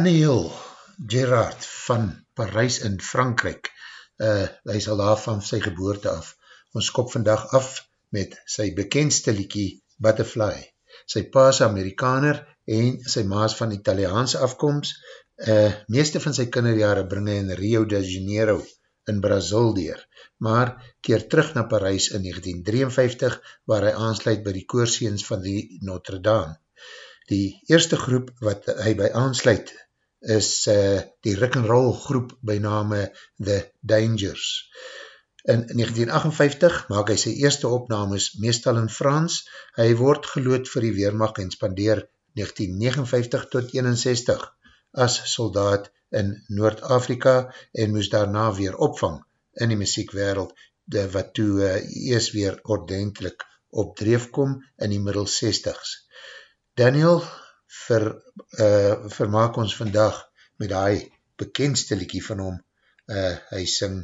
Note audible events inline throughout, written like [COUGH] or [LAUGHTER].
Daniel Gerard van Parijs in Frankrijk, uh, hy is al daar van sy geboorte af. Ons kop vandag af met sy bekendste liekie Butterfly. Sy pa is Amerikaner en sy ma is van Italiaanse afkomst. Uh, meeste van sy kinderjare bring hy in Rio de Janeiro in Brazil deur, maar keer terug na Parijs in 1953 waar hy aansluit by die koorseens van die Notre Dame. Die eerste groep wat hy by aansluit is uh, die Rick and Roll groep by name The Dangers. In 1958 maak hy sy eerste opnames meestal in Frans. Hy word gelood vir die Weermacht en spandeer 1959 tot 61 as soldaat in Noord-Afrika en moes daarna weer opvang in die muziekwereld de, wat toe uh, eers weer ordentlik op dreef kom in die middel 60s. Daniel, ver, uh, vermaak ons vandag met die bekendste liekie van hom. Uh, hy sing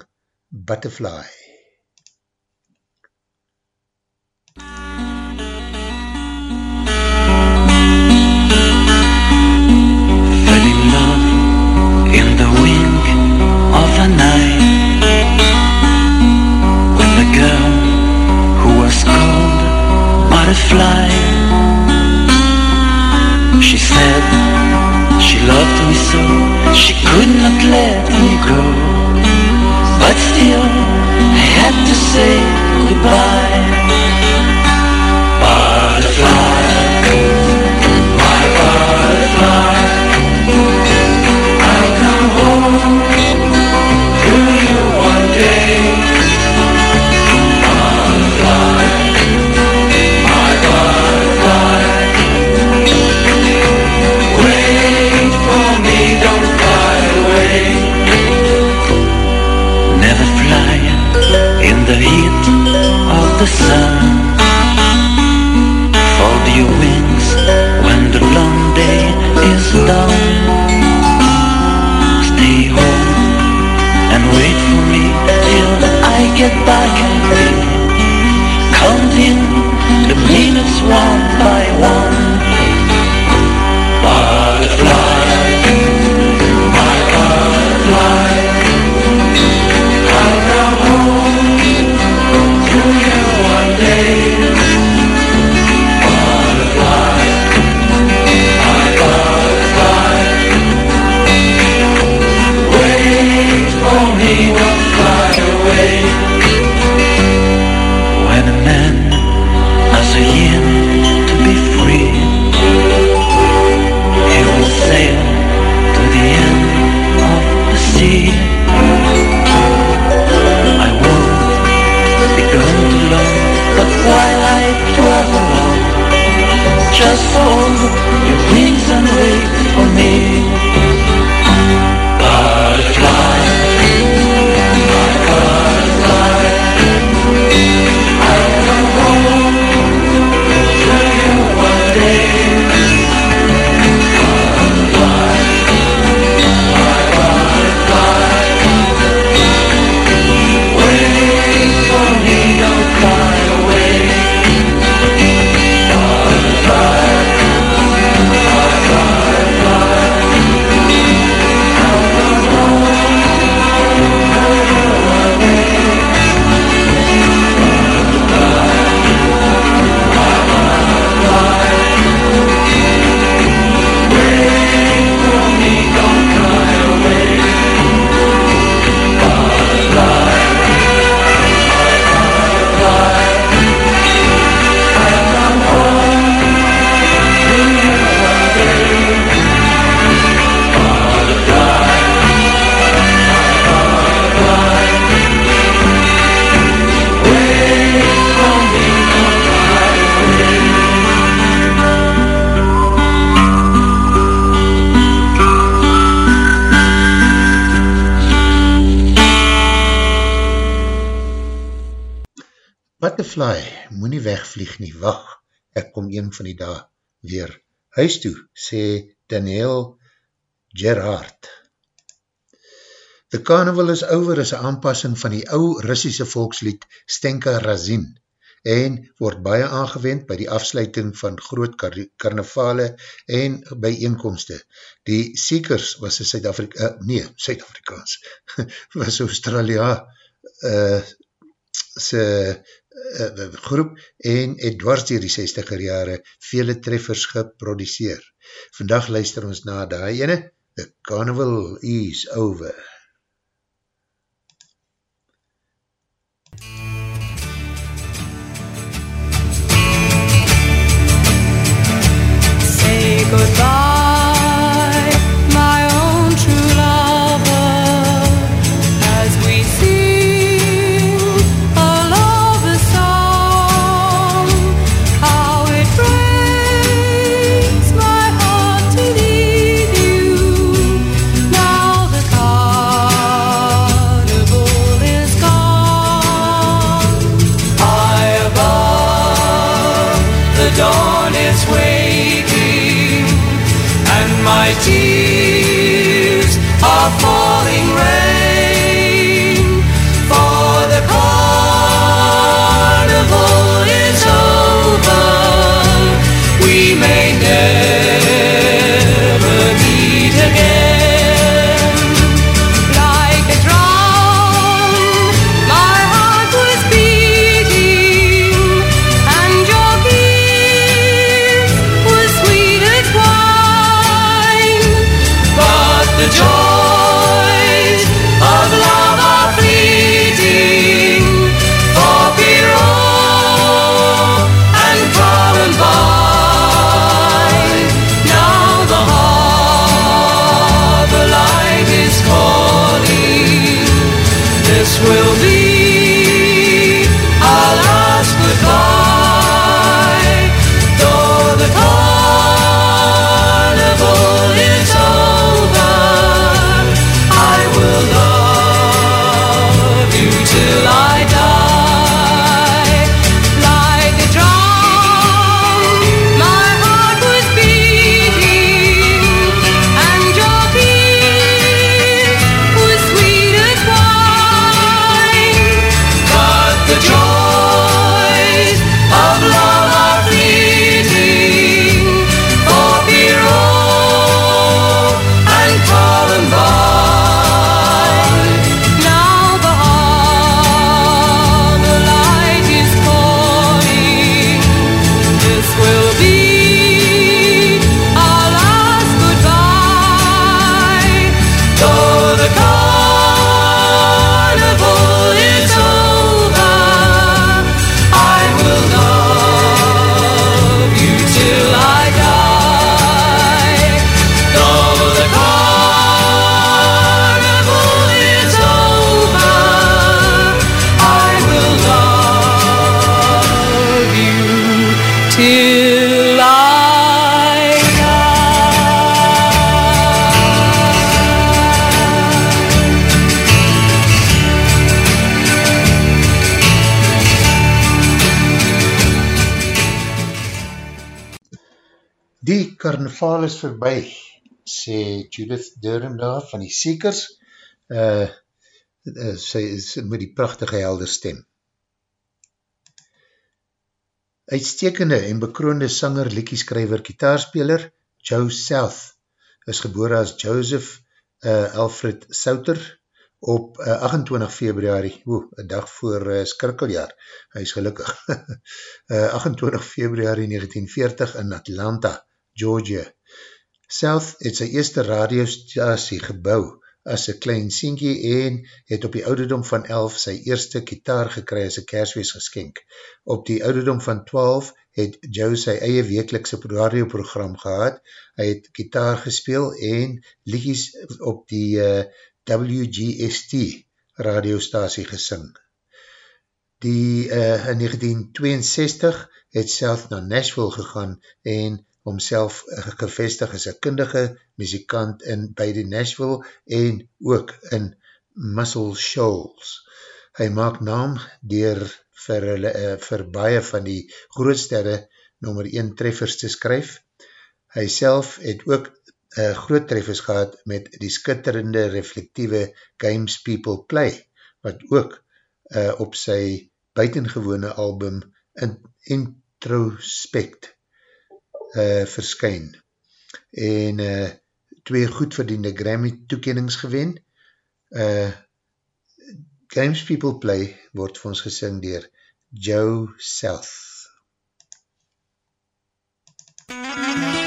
Butterfly. the night with a girl who was called butterfly. She said she loved me so She could not let me go. But still I had to say goodbye. Butterfly. Nie wacht, ek kom een van die dag weer huis toe, sê Daniel Gerard. The Carnival is over is een aanpassing van die ou Russische volkslied Stenka Razin en word baie aangewend by die afsluiting van groot kar karnavale en bijeenkomste. Die Seekers was een Suid-Afrika, uh, nee, Suid-Afrikaans, [LAUGHS] was Australia uh, se uh, groep en het dwars dier die 60er jare vele treffers geproduceer. Vandag luister ons na die ene, The Carnival is over. Say goodbye carnaval is voorbij, sê Judith Durham daar van die Seekers, uh, uh, sy is met die prachtige helder stem. Uitstekende en bekroonde sanger, liekieskrijver, kitaarspeler, Joe South, is gebore as Joseph uh, Alfred Souter op uh, 28 februari, oe, een dag voor uh, skrikkeljaar, hy is gelukkig, [LAUGHS] uh, 28 februari 1940 in Atlanta, Georgia. South het sy eerste radiostasie gebouw as een klein sienkie en het op die ouderdom van 11 sy eerste kitaar gekry as een kerswees geskenk. Op die ouderdom van 12 het Joe sy eie wekelikse radioprogram gehad. Hy het kitaar gespeel en liedjes op die uh, eh, WGST radiostasie gesing. Die, uh, in 1962 het South na Nashville gegaan en homself gevestig as een kundige muzikant in die Nashville en ook in Muscle Shoals. Hy maak naam dier vir, hulle, uh, vir baie van die grootsterre nummer 1 treffers te skryf. Hy self het ook uh, groot treffers gehad met die skitterende reflectieve Games People Play, wat ook uh, op sy buitengewone album in, Introspect uh, verskyn. En uh, twee goedverdiende Grammy toekennings gewen. Uh, Games People Play word vir ons gesing dier Joe South. MUZIEK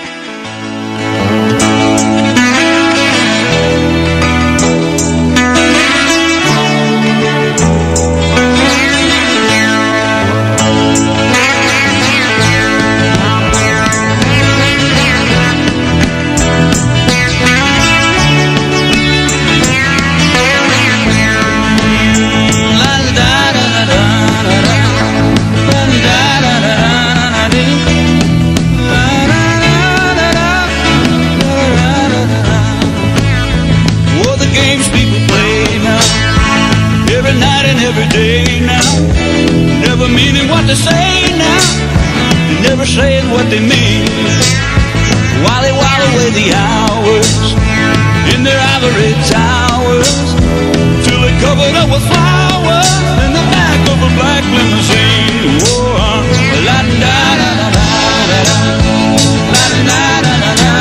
away the hours in their ivory towers, till they're covered up with flowers in the back of a black limousine. Whoa, la da da da da da la da da da da da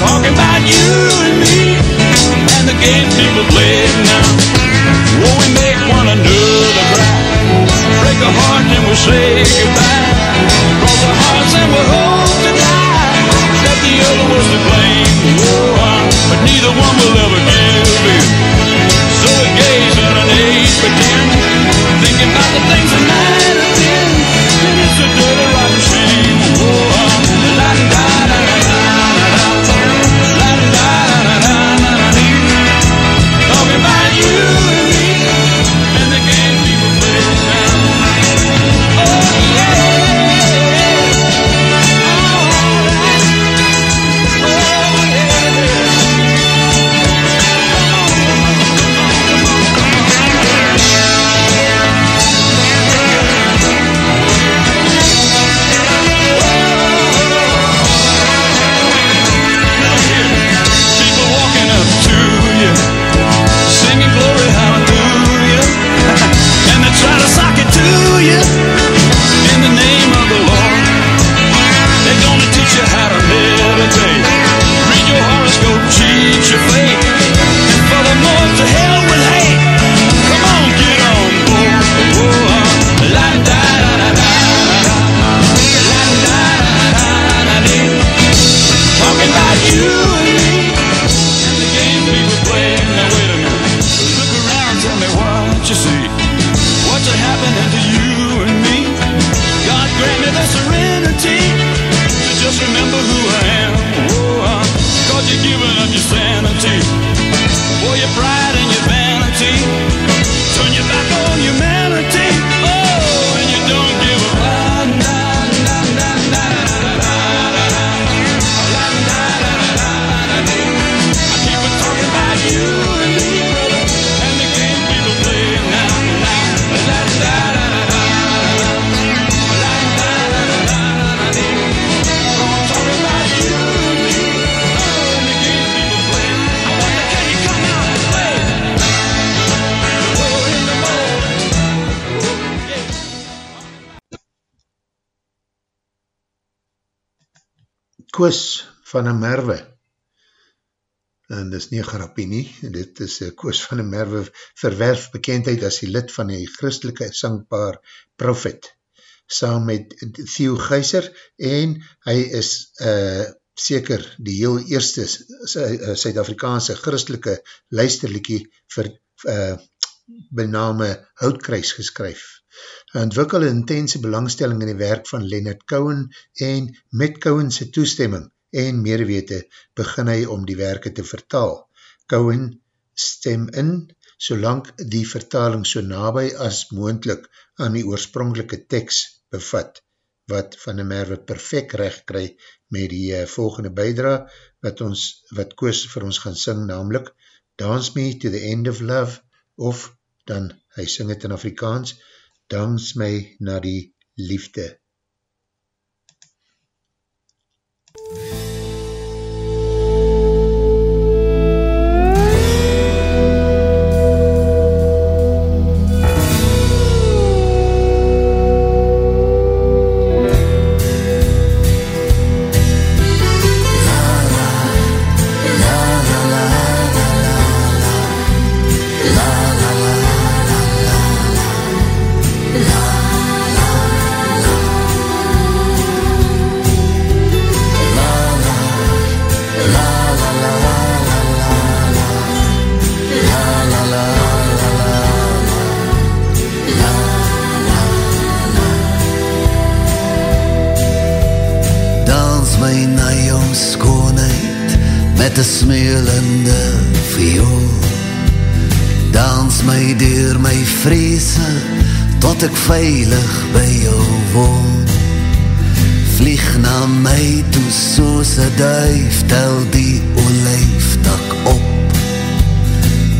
Talking about you and me and the game people play now. Whoa, we make one another cry break a heart and we'll say goodbye. But neither one will ever give in. So we gaze at an age pretend, thinking about the things that might van een Merwe en dis nie grapie nie, dit is Koos van een Merwe verwerf bekendheid as die lid van die christelike sangpaar Prophet, saam met Theo Geiser en hy is uh, seker die heel eerste uh, Suid-Afrikaanse christelike luisterlikie vir uh, bename Houtkruis geskryf. Hy ontwikkel intense belangstelling in die werk van Leonard Cohen en met Cohense toestemming en meerwete begin hy om die werke te vertaal. Cohen stem in, solang die vertaling so nabij as moendlik aan die oorspronkelike tekst bevat, wat van die merwe perfect recht kry met die uh, volgende bijdra, wat, ons, wat Koos vir ons gaan sing, namelijk Dance Me to the End of Love, of dan hy syng het in Afrikaans, dans my na die liefde. Ek veilig by jou woon. Vlieg na my toe soos een duif Tel die olijfdak op.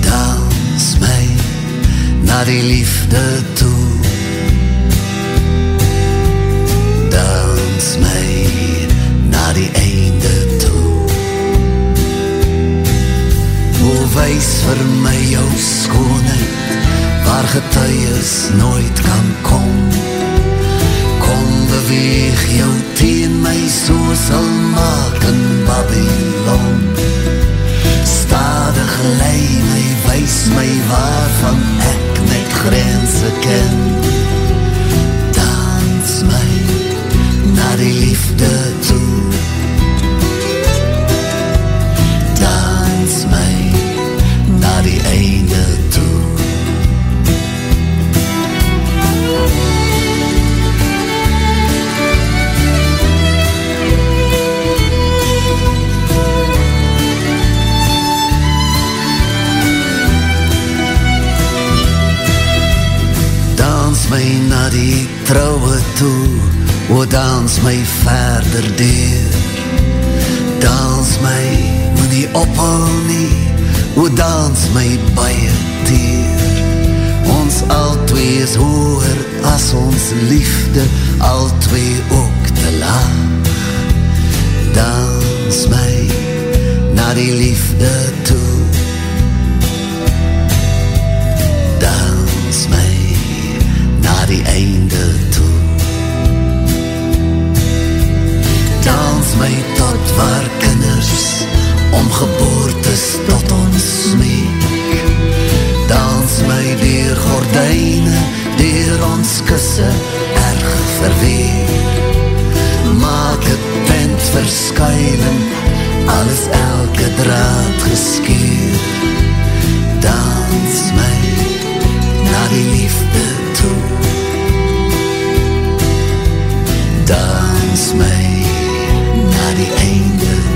Dans my na die liefde toe. Dans my na die einde Wees vir my jou skoonheid waar getuies nooit kan kom. Kom beweeg jou teen my soos al maak in Babylon. Stadig lei my, wees my waarvan ek net grense ken. Dans my na die liefde toe na die trouwe toe O dans my verder deur. Dans my moet nie ophou nie O dans my baie teer. Ons al twee is hoer as ons liefde Al twee ook te laag. Dans my na die liefde toe die einde toe. Dans my tot waar kinders om geboortes tot ons smeek. Dans my dier gordijne, dier ons kusse erg verweer. Maak het tent verskuilen, alles elke draad geskeer. Dans my na die liefde toe dans my na die einde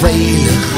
toe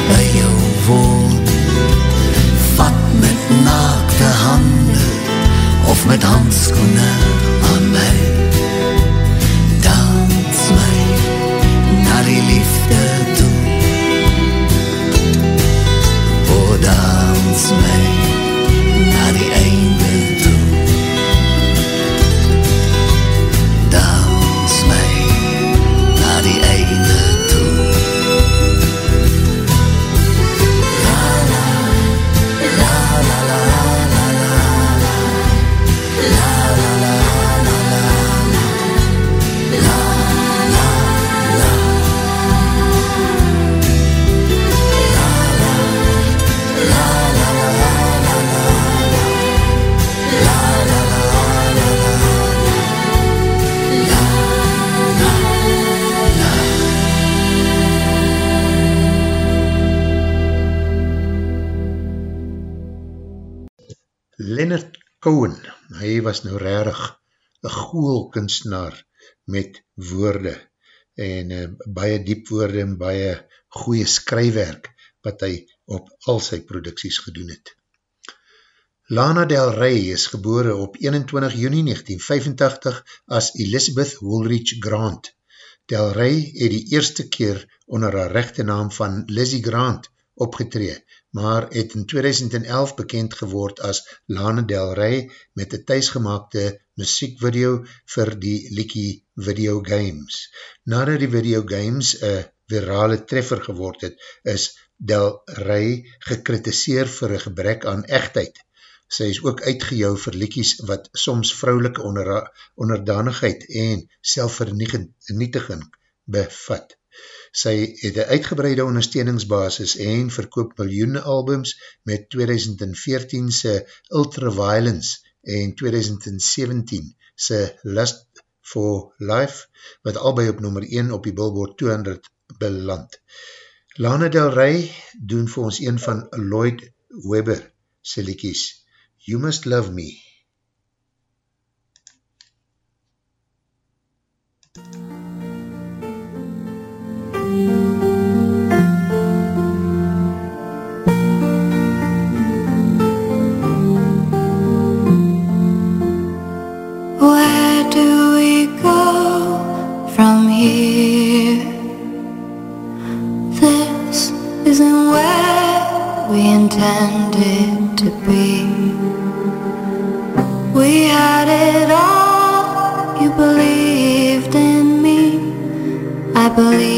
kunstenaar met woorde en uh, baie diep woorde en baie goeie skrywerk wat hy op al sy producties gedoen het. Lana Del Rey is gebore op 21 juni 1985 as Elizabeth Woolrich Grant. Del Rey het die eerste keer onder haar rechte naam van Lizzie Grant opgetree, maar het in 2011 bekend geword as Lana Del Rey met die thuisgemaakte muziekvideo vir die Likie Video Games. Nadat die Video Games een virale treffer geword het, is Del Rey gekritiseer vir een gebrek aan echtheid. Sy is ook uitgejou vir likies wat soms vrouwelike onder, onderdanigheid en selfvernietiging bevat. Sy het een uitgebreide ondersteuningsbasis en verkoop miljoene albums met 2014 se Ultraviolence en 2017 se Lust for Life, wat albei op nummer 1 op die Billboard 200 beland. Lana Del Rey doen vir ons een van Lloyd Webber se liekies. You Must Love Me. I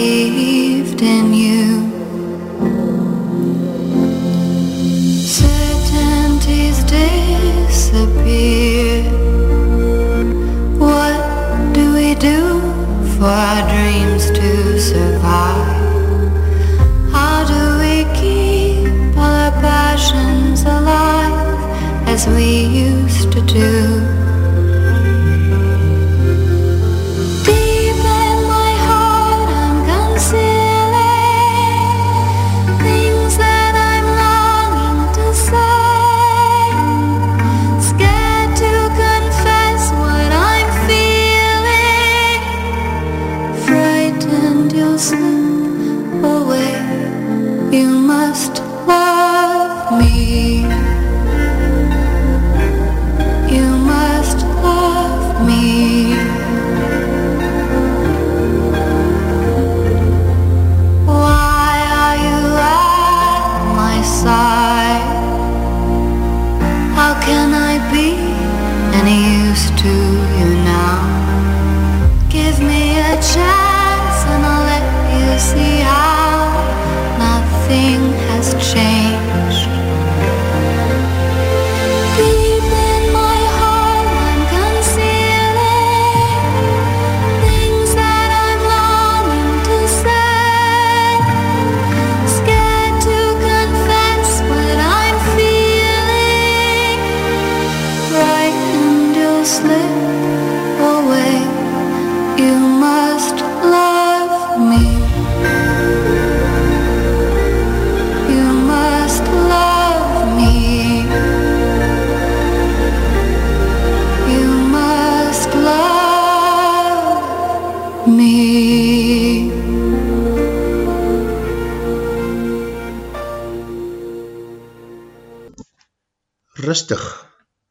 Rustig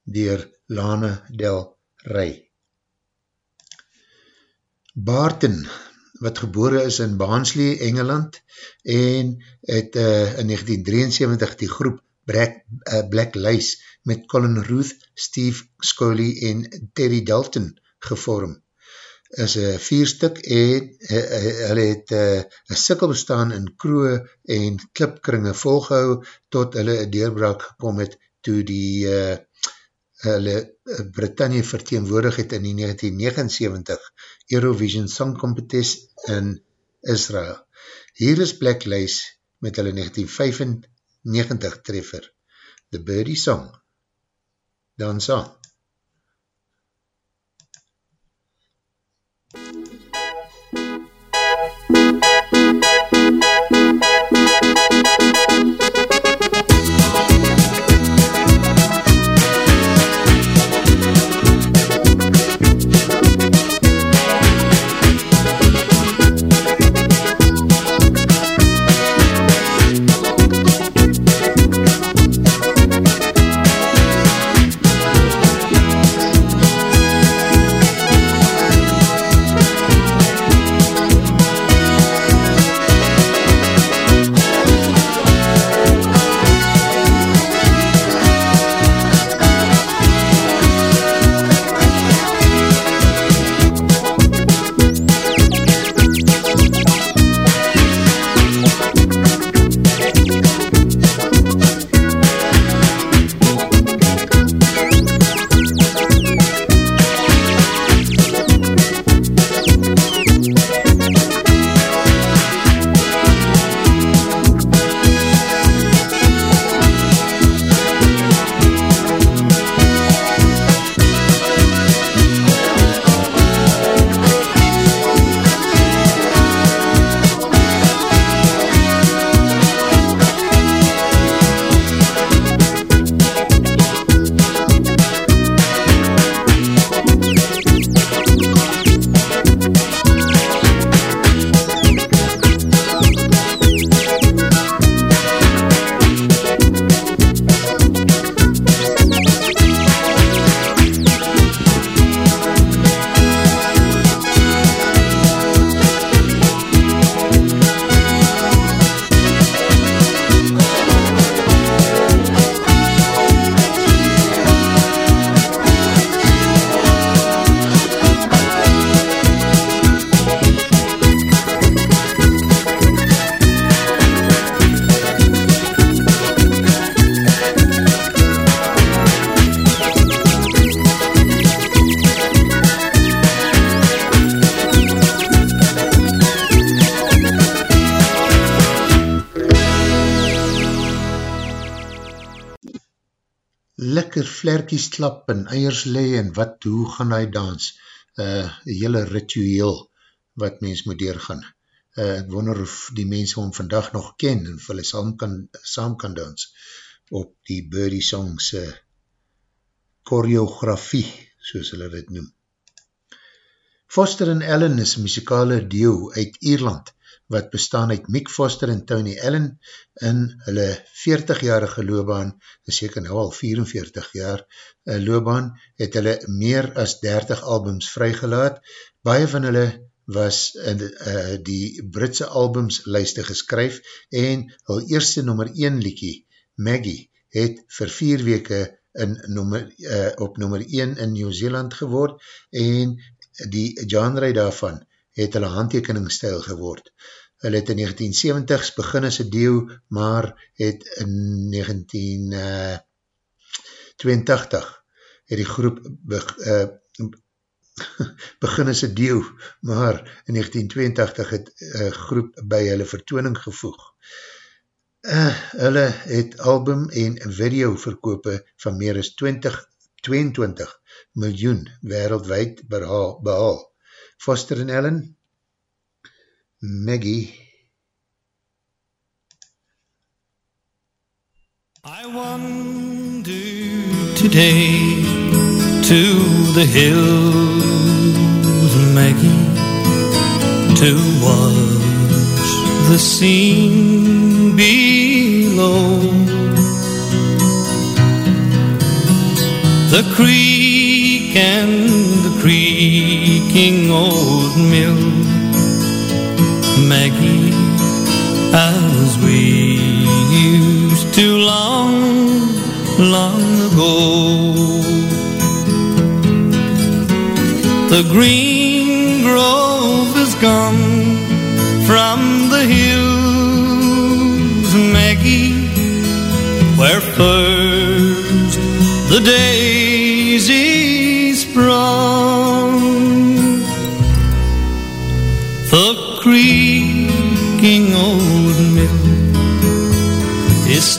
dier Lana Del Rey. Barton, wat gebore is in Barnsley, Engeland, en het uh, in 1973 die groep Black, uh, Black Lace met Colin Ruth, Steve Scully en Terry Dalton gevorm. is een vierstuk en hulle het een sikkel bestaan in kroe en klipkringe volgehou tot hulle een deurbraak gekom het toe die uh, hulle uh, Britannia verteenwoordig het in die 1979 Eurovision Song Competition in Israel. Hier is Black Lace met hulle 1995 treffer, The Birdie Song. Dan song. Vlerkies klap en eiers le en wat, hoe gaan hy dans? Uh, hele ritueel wat mens moet deurgaan. Uh, ek wonder of die mense hom vandag nog ken en of hulle saam kan, saam kan dans op die Birdie Songs uh, choreografie, soos hulle dit noem. Foster en Ellen is een muzikale duo uit Ierland, wat bestaan uit Mick Foster en Tony Allen in hulle 40-jarige loopbaan, seker nou al 44 jaar uh, loopbaan, het hulle meer as 30 albums vrygelaat. Baie van hulle was in uh, die Britse albumslijste geskryf en hul eerste nummer 1 liekie, Maggie, het vir vier weke in nummer, uh, op nummer 1 in Nieuw-Zeeland geword en die genre daarvan het hulle handtekeningstijl geword. Hulle het in 1970s begin as een deel, maar het in 1982 uh, het die groep be, uh, [LAUGHS] begin as een deel, maar in 1982 het uh, groep by hulle vertooning gevoeg. Uh, hulle het album en video verkope van meer as 20, 22 miljoen wereldwijd behaal. behaal. Foster en Ellen, Maggie. I wander today to the hills, Maggie, to watch the scene below. The creek and the creaking old mill Maggie as we used to long, long ago. The green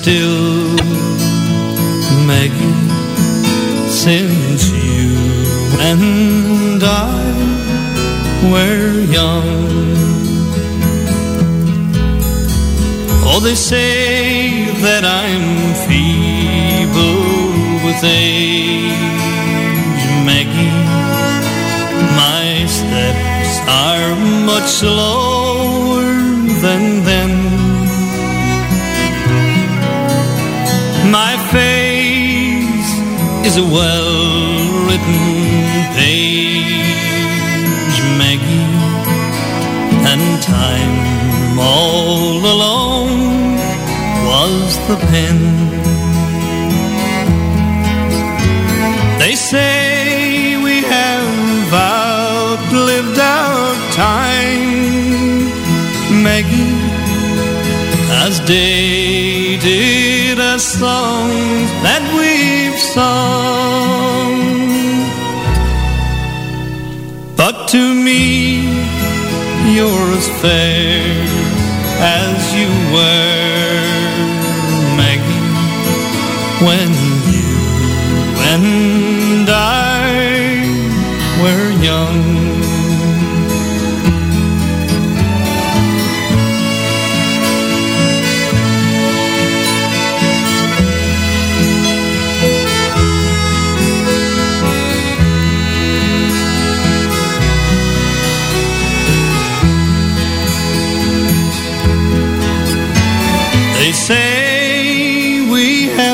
still Maggie since you and I were young. Oh, they say that I'm feeble with age, Maggie. My steps are much slower than is a well-written page, Maggie, and time all alone was the pen. They say we have outlived our time, Maggie, as dated as songs that we've. But to me, you're as fair as you were, Maggie, when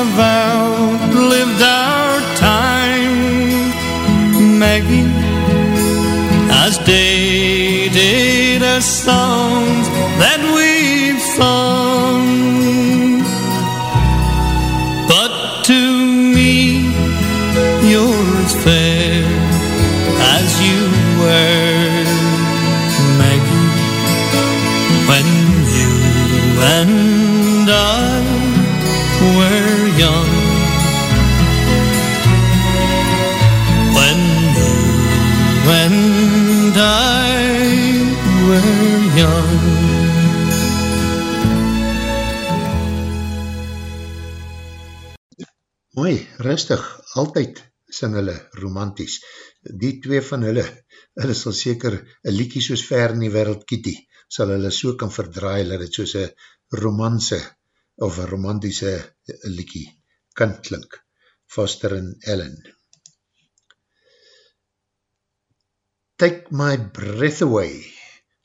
have outlived our time, Maggie, as dated as songs that we've sung. Rustig, altyd sing hulle romanties. Die twee van hulle, hulle sal seker een liekie soos ver in die wereld Kitty, sal hulle so kan verdraai, dat het soos een romanse of een romantische liekie kan klink. Foster en Ellen. Take My Breath Away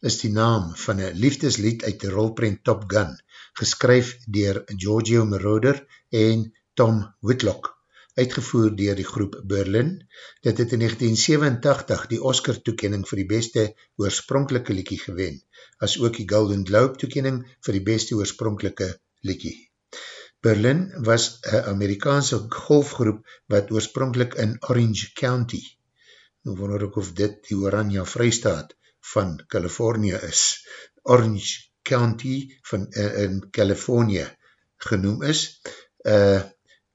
is die naam van een liefdeslied uit die rolprint Top Gun, geskryf dier Giorgio Moroder en Tom Whitlock uitgevoer dier die groep Berlin. Dit het in 1987 die Oscar toekening vir die beste oorspronkelike liekie gewen, as ook die Golden Globe toekening vir die beste oorspronkelike liekie. Berlin was een Amerikaanse golfgroep wat oorspronkelijk in Orange County, nou wonder ek of dit die Oranje Vrystaat van California is, Orange County van, uh, in California genoem is, uh,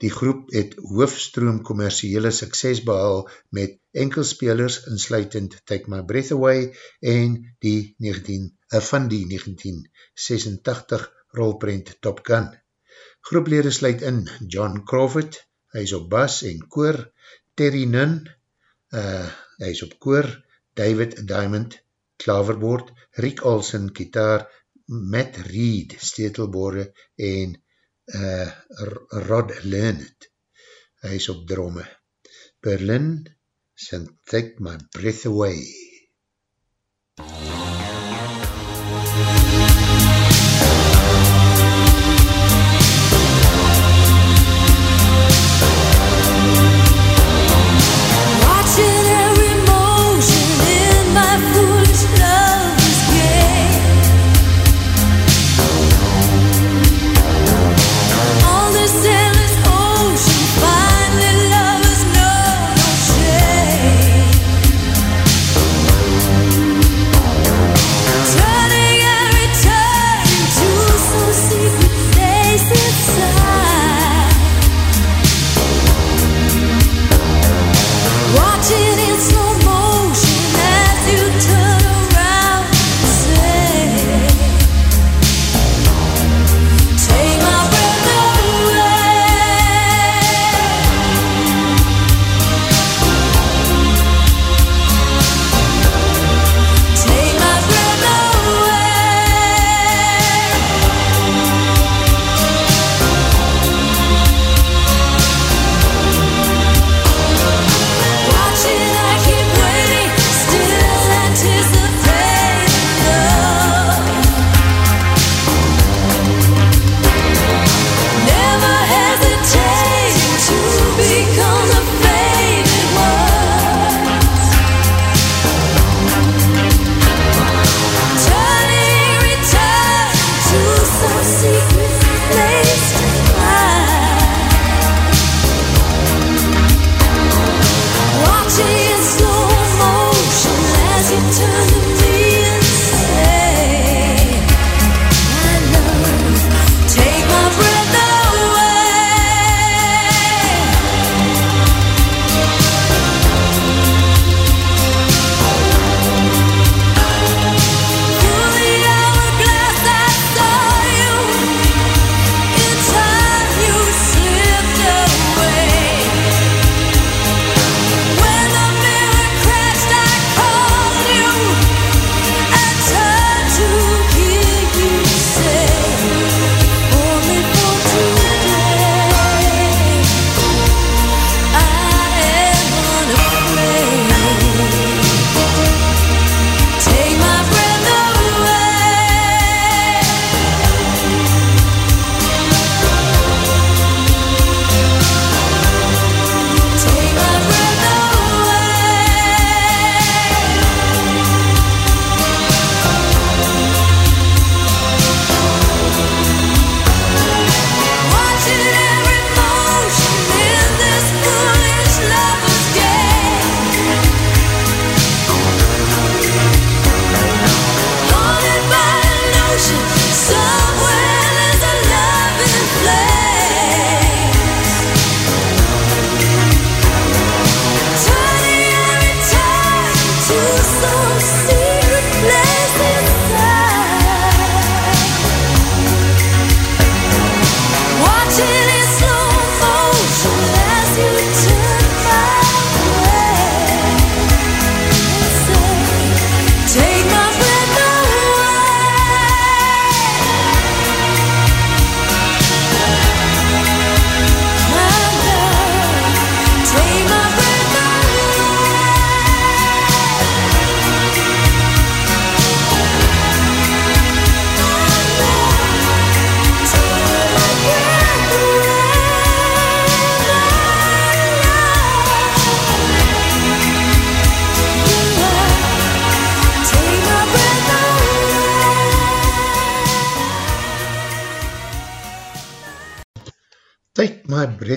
Die groep het hoofstroom commerciele sukses behaal met enkelspelers insluitend Take My Breath Away en die 19, uh, van die 1986 rolprint Top Gun. Groeplede sluit in John Crawford, hy is op bas en koor, Terry Nunn, uh, hy is op koor, David Diamond, klaverboord, Rick Olsen, gitaar, Matt Reed, stetelbore en uh, Rod Leonard. Hy is op dromme. Berlin, sing Take My Breath Away. My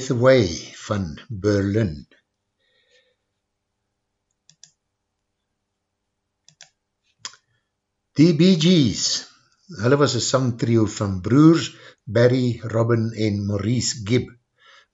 Breath Away van Berlin. Die Bee Gees, hulle was een sangtrio van broers Barry, Robin en Maurice Gibb,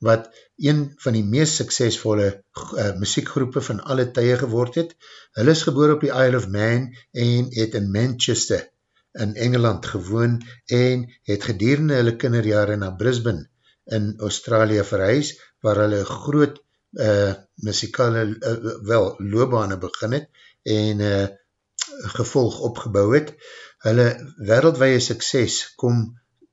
wat een van die meest suksesvolle uh, muziekgroepen van alle tye geword het. Hulle is geboor op die Isle of Man en het in Manchester in Engeland gewoon en het gedurende hulle kinderjare na Brisbane in Australië verhuis, waar hulle groot uh, muzikale, uh, wel, loobane begin het en uh, gevolg opgebouw het. Hulle wereldwee sukses kom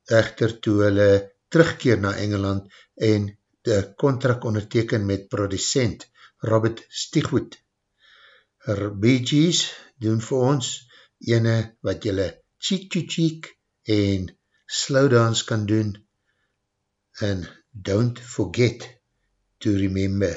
echter toe hulle terugkeer na Engeland en de contract onderteken met producent Robert Stigwood. Bee Gees doen vir ons ene wat julle cheek to cheek en slow dance kan doen and don't forget to remember.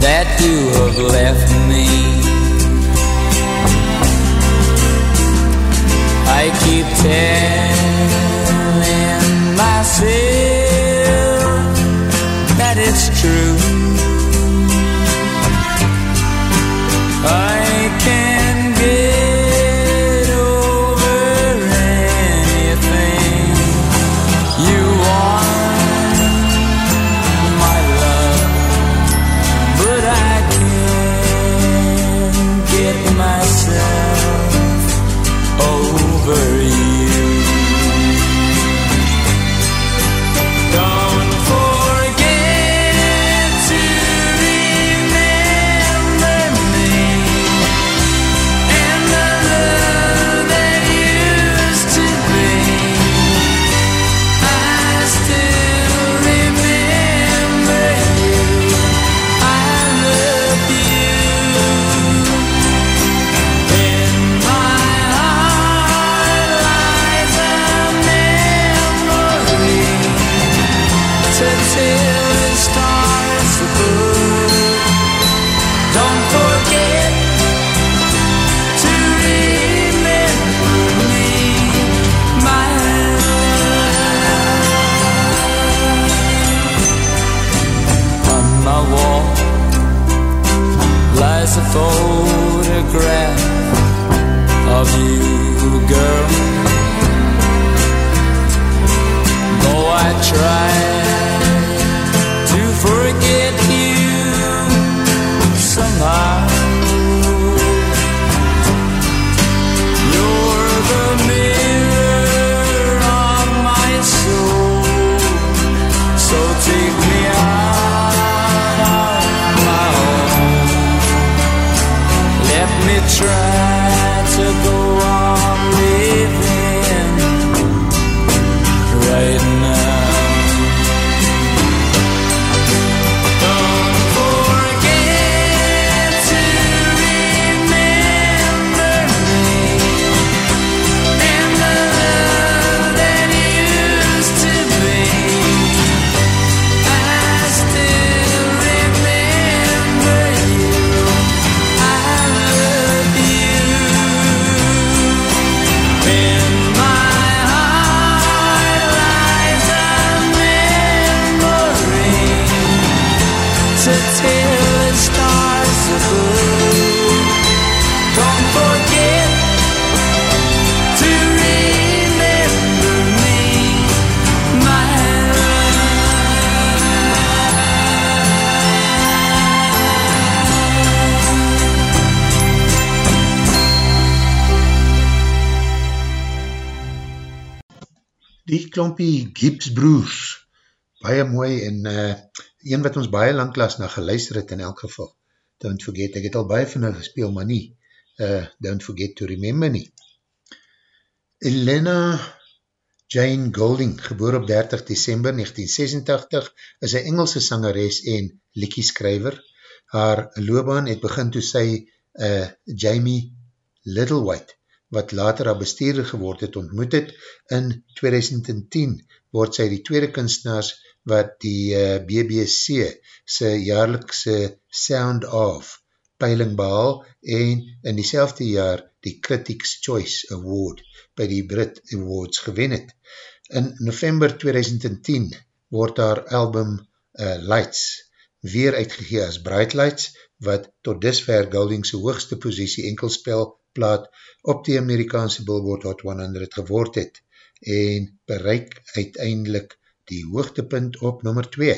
that you have left me. I klompie Gibbs Broers, baie mooi en uh, een wat ons baie langklaas na geluister het in elk geval. Don't forget, ek het al baie van hulle gespeel, maar nie. Uh, don't forget to remember nie. Elena Jane Golding, geboor op 30 december 1986, is een Engelse sangeres en liekieskrijver. Haar loopbaan het begin toe sy uh, Jamie Littlewhite wat later haar bestuurder geword het ontmoet het. In 2010 word sy die tweede kunstenaars wat die uh, eh, BBC sy jaarlikse Sound Of peiling behaal en in diezelfde jaar die Critics Choice Award by die Brit Awards gewen het. In november 2010 word haar album uh, Lights weer uitgegee as Bright Lights wat tot disver Goldingse hoogste posiesie enkelspel plaat op die Amerikaanse Billboard Hot 100 geword het en bereik uiteindelik die hoogtepunt op nummer 2.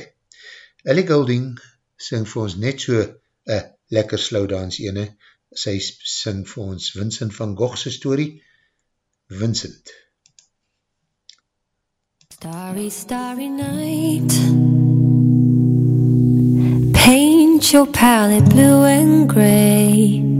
Ellie Golding sing vir ons net so een lekker slowdans ene. Sy sing vir ons Vincent van Goghse story. Vincent. Starry, starry night Paint your palette blue and grey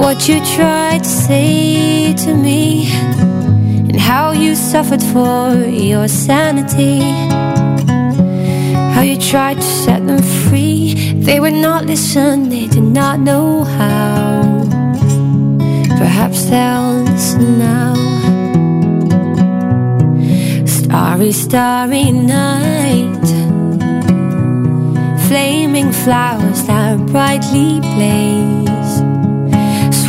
what you tried to say to me and how you suffered for your sanity. How you tried to set them free. They would not listen, they did not know how. Perhaps they'll listen now. Starry, starry night. Flaming flowers that brightly blaze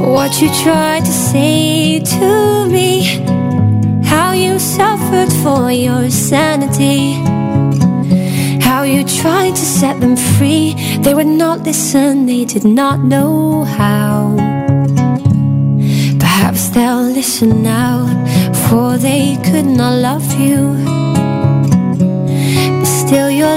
what you tried to say to me, how you suffered for your sanity, how you tried to set them free. They would not listen, they did not know how. Perhaps they'll listen now, for they could not love you. But still, your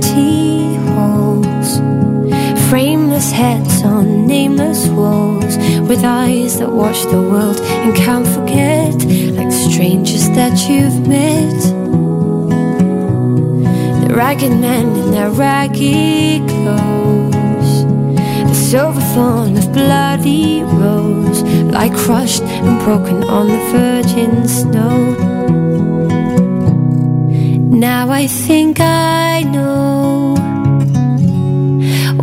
Frameless heads on nameless walls With eyes that watch the world and can't forget Like strangers that you've met. The ragged men in their ragged clothes The silver thorn of bloody rose Lie crushed and broken on the virgin snow. Now I think I know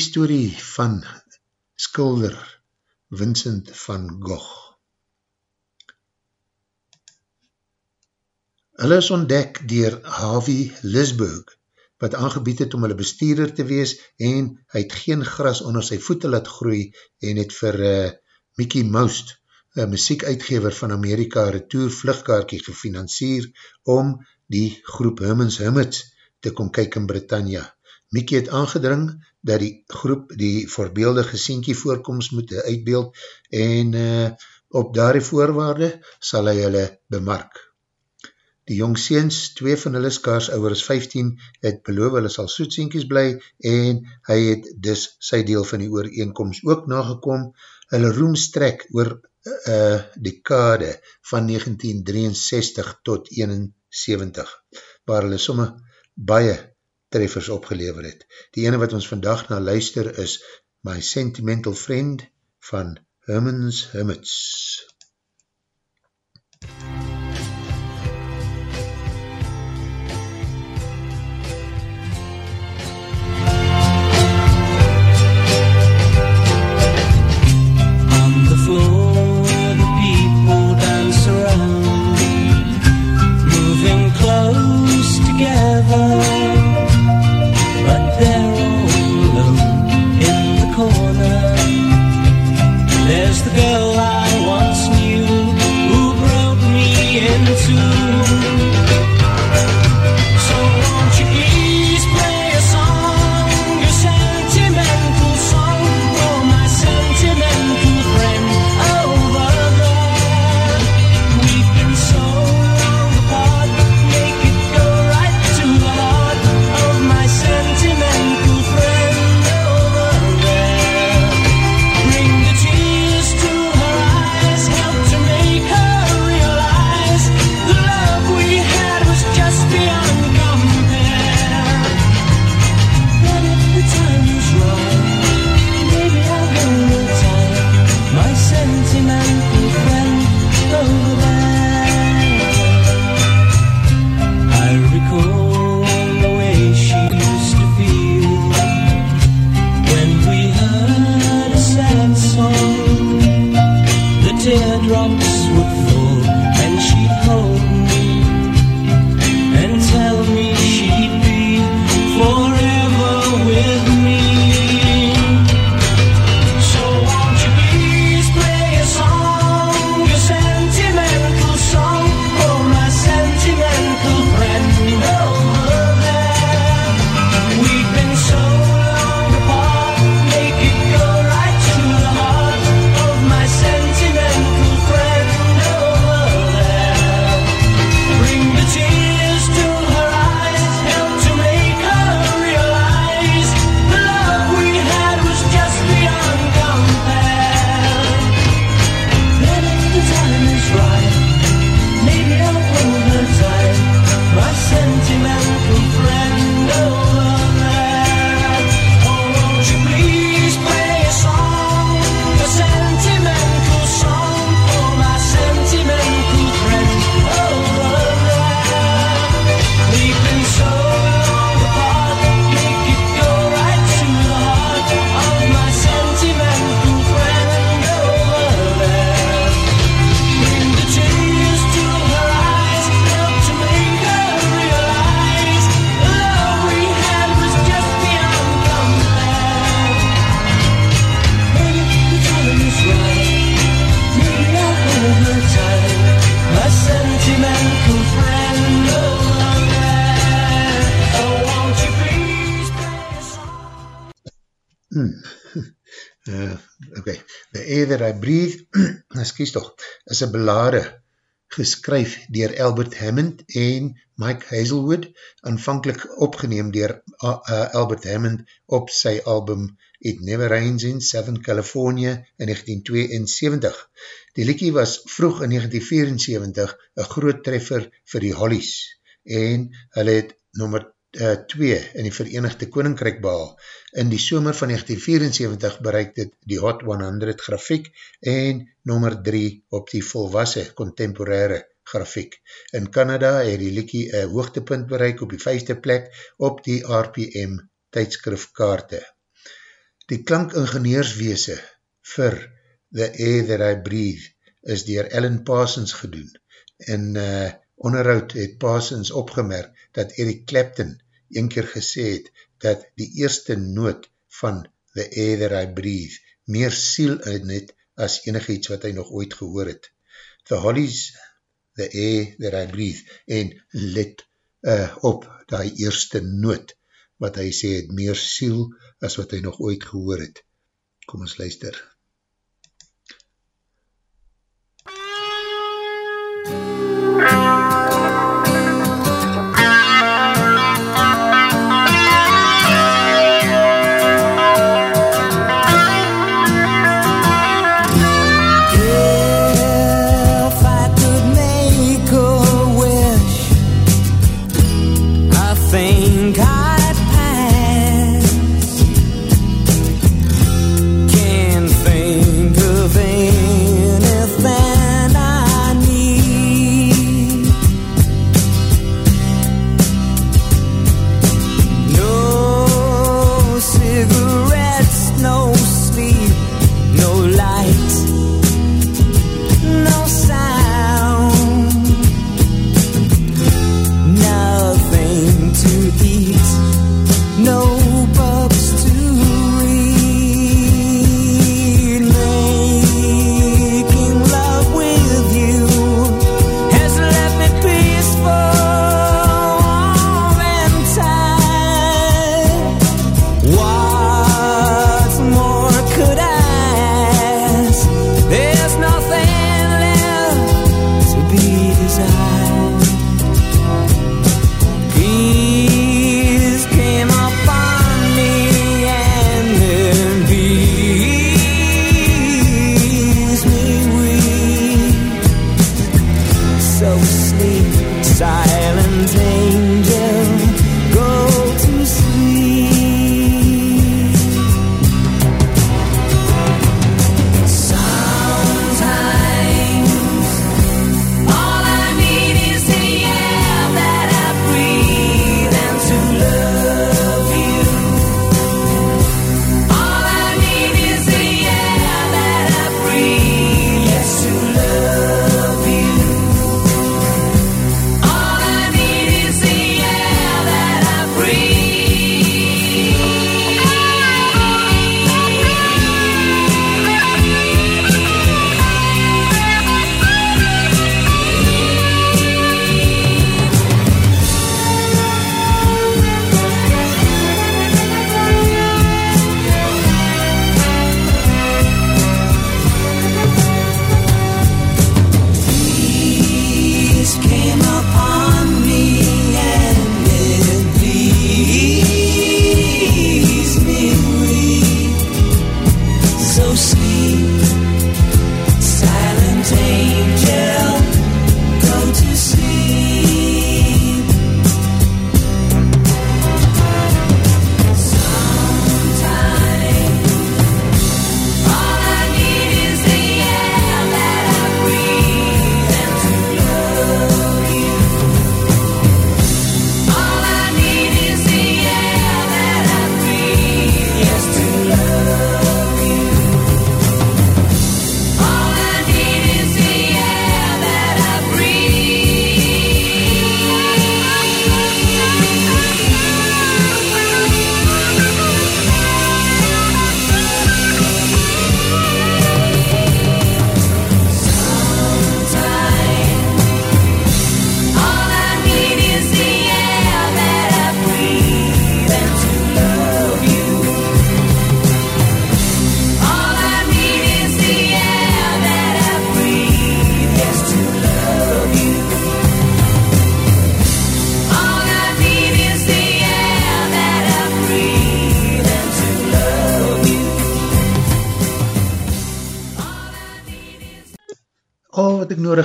Die story van skilder Vincent van Gogh. Hulle is ontdek dier Harvey Lisburg, wat aangebied het om hulle bestuurder te wees en hy het geen gras onder sy voete laat groei en het vir uh, Mickey Mouse, een muziekuitgever van Amerika, retour vlugkaartje gefinancier om die groep Hummins Hummits te kom kyk in Britannia. Mickey het aangedring dat die groep die voorbeeldige sienkie voorkomst moet uitbeeld en uh, op daardie voorwaarde sal hy hulle bemark. Die jong seens, twee van hulle skaars ouwer as 15, het beloof hulle sal soetsienkies bly en hy het dus sy deel van die ooreenkomst ook nagekom. Hulle roem strek oor uh, dekade van 1963 tot 71, waar hulle somme baie treffers opgelever het. Die ene wat ons vandag na luister is My Sentimental Friend van Hermans Hermits. On the floor, the people dance around, moving close together. Is een belade geskryf dier Albert Hammond en Mike Hazelwood, aanvankelijk opgeneem dier uh, uh, Albert Hammond op sy album It Never Rains in Southern California in 1972. Die liekie was vroeg in 1974 een groot treffer vir die Hollies en hulle het nummer 2 uh, in die Verenigde Koninkrijk behaal. In die somer van 1974 bereik dit die Hot 100 grafiek en nummer 3 op die volwasse contemporaire grafiek. In Canada het die liekie een hoogtepunt bereik op die vijfde plek op die RPM tydskrifkaarte. Die klankingenieursweese vir The Air That I Breathe is dier Alan Parsons gedoen. In uh, onderhoud het Parsons opgemerk dat Eric Clapton een keer gesê het dat die eerste noot van The Air That I Breathe meer siel in het as enig iets wat hy nog ooit gehoor het. The Hollies, The Air That I Breathe en let uh, op die eerste noot wat hy sê het meer siel as wat hy nog ooit gehoor het. Kom ons luister.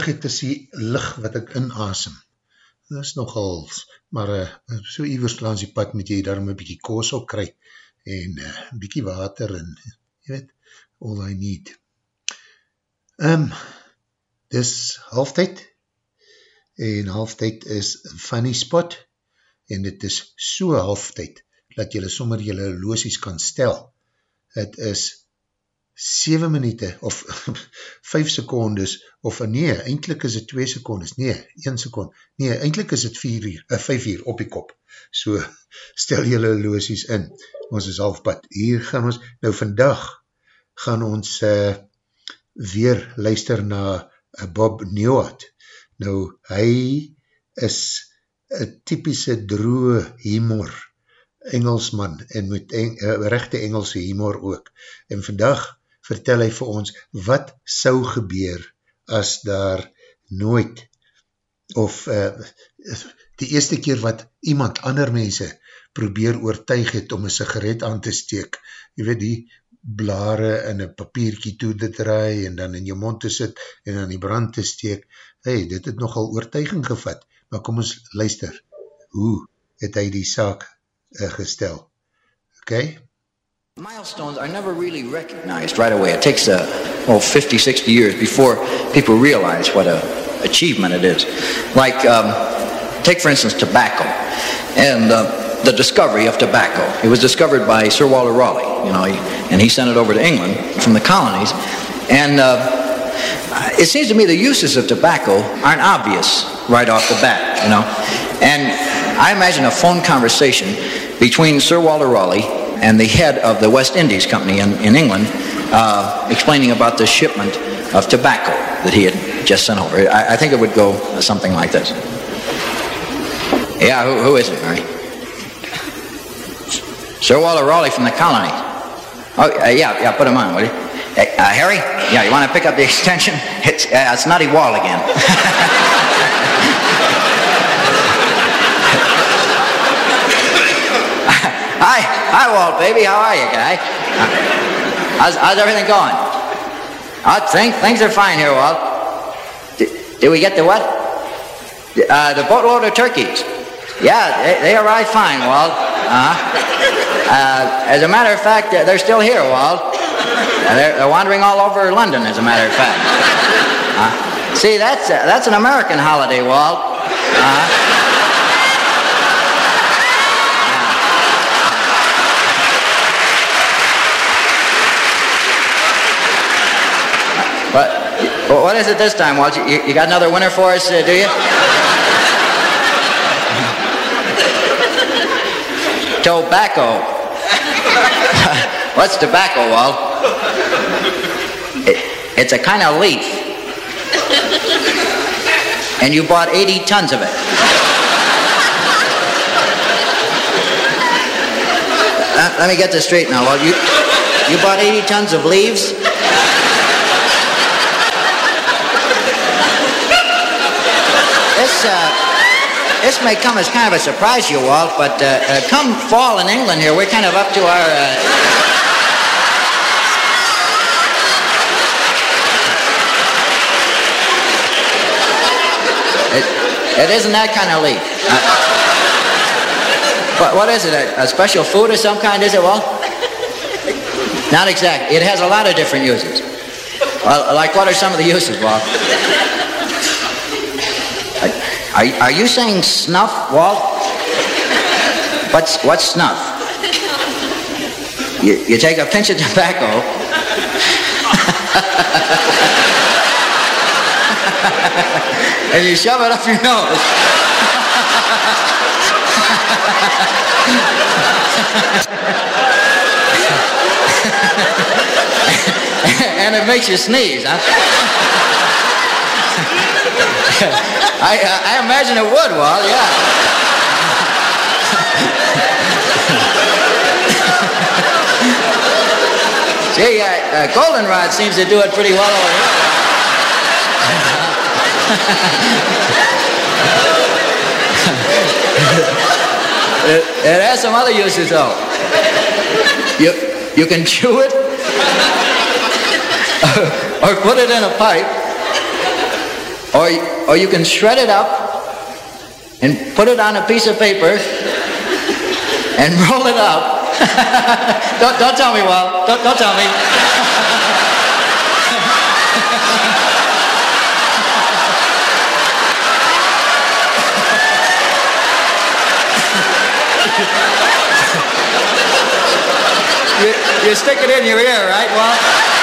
Nodig het is die licht wat ek inasem. Dat is nogal, maar uh, so iwers langs die pad moet jy daarom een bykie koos ook kry en uh, bykie water en jy weet, all I need. Um, dis halftyd en halftyd is funny spot en dit is so halftyd dat jylle sommer jylle loosies kan stel. Het is 7 minute of [LAUGHS] 5 secondes of nee, eindelijk is het 2 secondes, nee, 1 seconde, nee, eindelijk is het 4 uur, uh, 5 uur op die kop, so [LAUGHS] stel jylle loosies in, ons is halfpad, hier gaan ons, nou vandag gaan ons uh, weer luister na uh, Bob Newhart, nou hy is een typische droe humor Engelsman en met eng, uh, rechte Engelse humor ook. En vandag vertel hy vir ons wat sou gebeur as daar nooit of uh, die eerste keer wat iemand ander mense probeer oortuig het om een sigaret aan te steek, jy weet die blare in een papierkie toe te draai en dan in jou mond te sit en dan die brand te steek, hey, dit het nogal oortuiging gevat, maar kom ons luister, hoe het hy die saak uh, gestel? Okay? Milestones are never really recognized right away. It takes uh, oh, 50, 60 years before people realize what a achievement it is. Like, um, take for instance tobacco and uh, the discovery of tobacco. It was discovered by Sir Walter Raleigh, you know, and he sent it over to England from the colonies. And uh, it seems to me the uses of tobacco aren't obvious right off the bat, you know. And I imagine a phone conversation between Sir Walter Raleigh and the head of the West Indies Company in, in England uh, explaining about the shipment of tobacco that he had just sent over. I, I think it would go something like this. Yeah, who, who is it, Mary? Sir Walter Raleigh from the colony. Oh, uh, yeah, yeah, put him on, will you? Uh, Harry? Yeah, you want to pick up the [LAUGHS] extension? It's, uh, it's Nutty Wall again. [LAUGHS] Hi, Walt, baby. How are you, guy? How's, how's everything going? I think things are fine here, Walt. Did, did we get the what? Uh, the boatload of turkeys. Yeah, they, they arrived fine, Walt. Uh-huh. Uh, as a matter of fact, uh, they're still here, Walt. Uh, they're, they're wandering all over London, as a matter of fact. Uh, see, that's uh, that's an American holiday, Walt. Uh, What, what is it this time, Walt? You, you got another winner for us, uh, do you? tobacco. [LAUGHS] What's tobacco, Walt? It, it's a kind of leaf. And you bought 80 tons of it. Uh, let me get this straight now, Walt. You, you bought 80 tons of leaves? Uh, this may come as kind of a surprise to you, Walt, but uh, uh, come fall in England here, we're kind of up to our. Uh... It, it isn't that kind of leaf. Uh, what, what is it? A, a special food of some kind, is it, Walt? Not exactly. It has a lot of different uses. Well, like what are some of the uses, Walt? Are, are you saying snuff, Walt? What's, what's snuff? You, you take a pinch of tobacco. [LAUGHS] and you shove it up your nose. [LAUGHS] and it makes you sneeze, huh? [LAUGHS] I, I imagine it would, Walt, yeah. [LAUGHS] See, uh, uh, Goldenrod seems to do it pretty well over here. [LAUGHS] it, it has some other uses, though. You, you can chew it, [LAUGHS] or put it in a pipe, or, or you can shred it up and put it on a piece of paper and [LAUGHS] roll it up. [LAUGHS] don't, don't tell me, Walt. Don't, don't tell me. [LAUGHS] you, you stick it in your ear, right, Walt?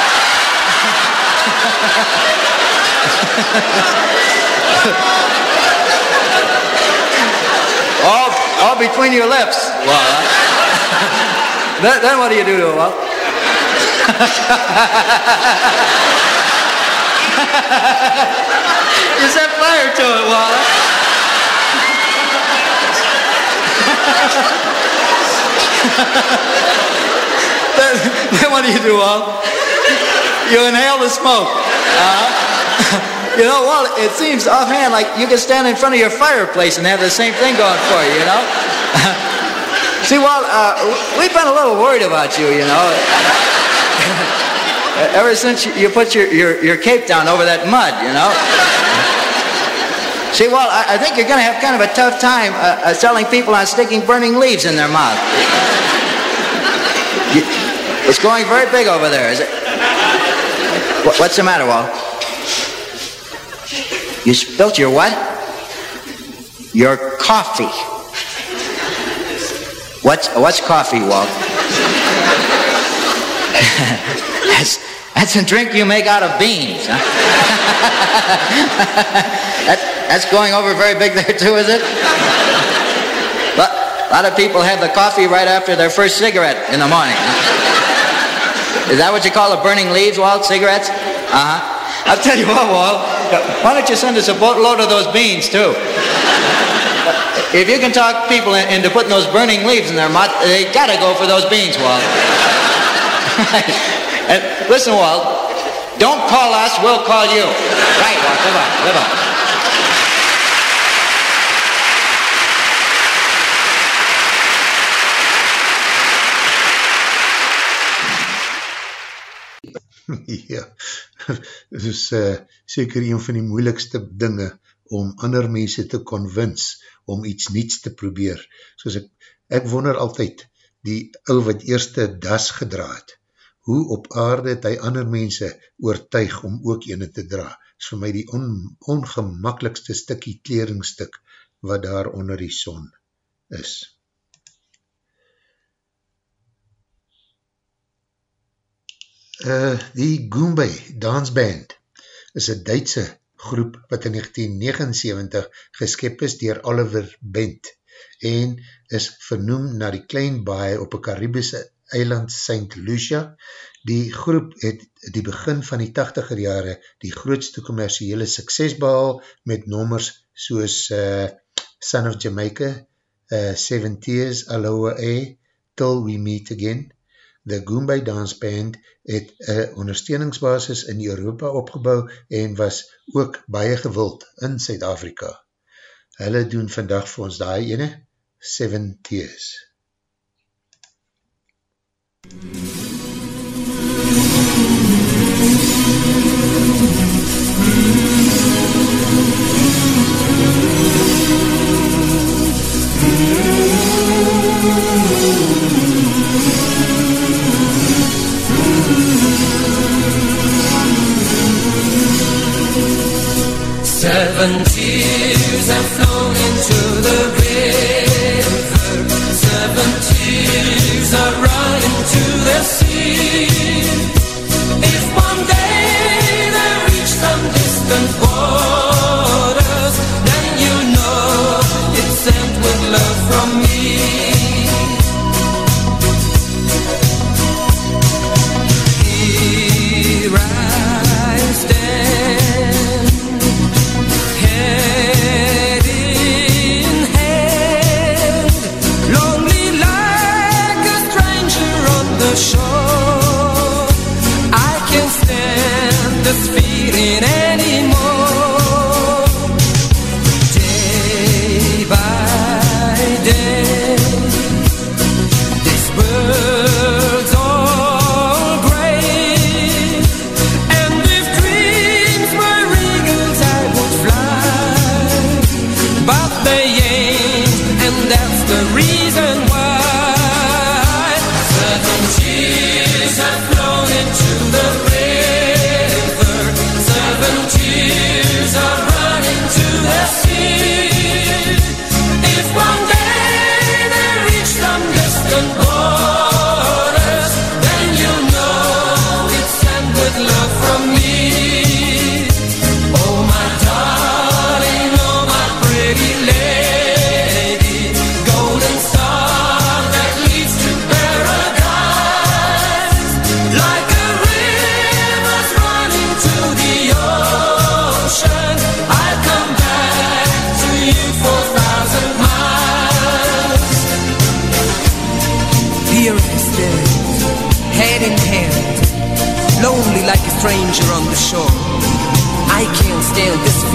[LAUGHS] all, all between your lips. Well, [LAUGHS] then, then what do you do to it, Walt? [LAUGHS] you set fire to it, Walt. then, then what do you do, Walt? You inhale the smoke. Uh, [LAUGHS] you know, Walt, it seems offhand like you could stand in front of your fireplace and have the same thing going for you, you know? [LAUGHS] See, Walt, uh, we've been a little worried about you, you know. [LAUGHS] Ever since you put your, your, your cape down over that mud, you know. See, Walt, I, I think you're going to have kind of a tough time uh, uh, selling people on sticking burning leaves in their mouth. It's going very big over there, is it? Wha- What's the matter, Walt? You spilt your what? Your coffee. What's what's coffee, Walt? [LAUGHS] that's that's a drink you make out of beans. Huh? [LAUGHS] that, that's going over very big there too, is it? But a lot of people have the coffee right after their first cigarette in the morning. huh? Is that what you call the burning leaves, Walt? Cigarettes? Uh-huh. I'll tell you what, Walt. Why don't you send us a boatload of those beans, too? If you can talk people into putting those burning leaves in their mouth, they gotta go for those beans, Walt. [LAUGHS] and listen, Walt, don't call us, we'll call you. Right, Walt, live on, live on. [LAUGHS] ja, [LAUGHS] dit is uh, seker een van die moeilikste dinge om ander mense te convince om iets niets te probeer. Soos ek, ek wonder altyd, die ou wat eerste das gedra het, hoe op aarde het hy ander mense oortuig om ook ene te dra, is vir my die on, ongemakkelijkste stikkie kleringstuk wat daar onder die son is. Uh, die Goombay Dansband is een Duitse groep wat in 1979 geskep is dier Oliver Bent en is vernoem na die klein baie op een Caribische eiland St. Lucia. Die groep het die begin van die 80er jare die grootste commerciële sukses behaal met nommers soos uh, Son of Jamaica, uh, Seven Tears, Aloha A, Till We Meet Again. The Goombay Dance Band het een ondersteuningsbasis in Europa opgebouw en was ook baie gewild in Suid-Afrika. Hulle doen vandag vir ons daai ene, Seven Tears. Seven tears have flown into the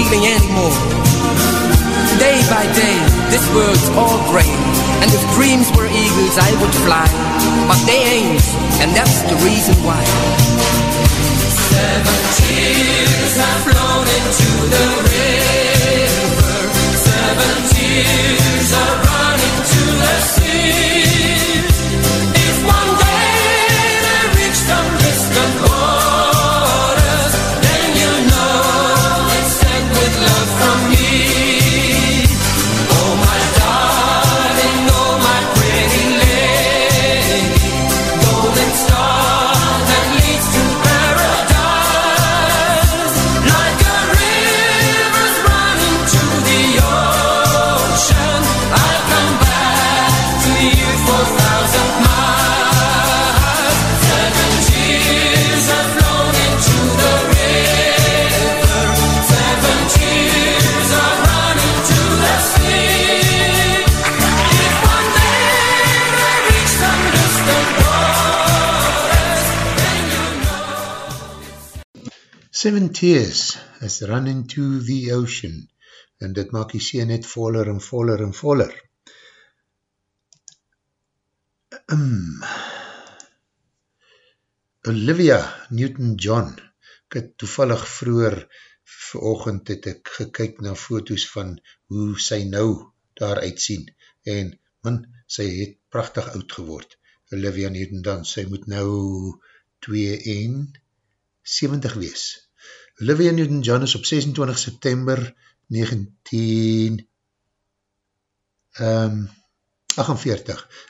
feeling anymore. Day by day, this world's all gray. And if dreams were eagles, I would fly. But they ain't, and that's the reason why. Seven tears have flown into the river. Seven tears are running to the sea. Tears is run into the ocean en dit maak die see net voller en voller en voller. Um, Olivia Newton-John ek het toevallig vroeger verochend het ek gekyk na foto's van hoe sy nou daar uitsien en man, sy het prachtig oud geword. Olivia Newton-John, sy moet nou 72 wees. Olivia Newton-John is op 26 September 1948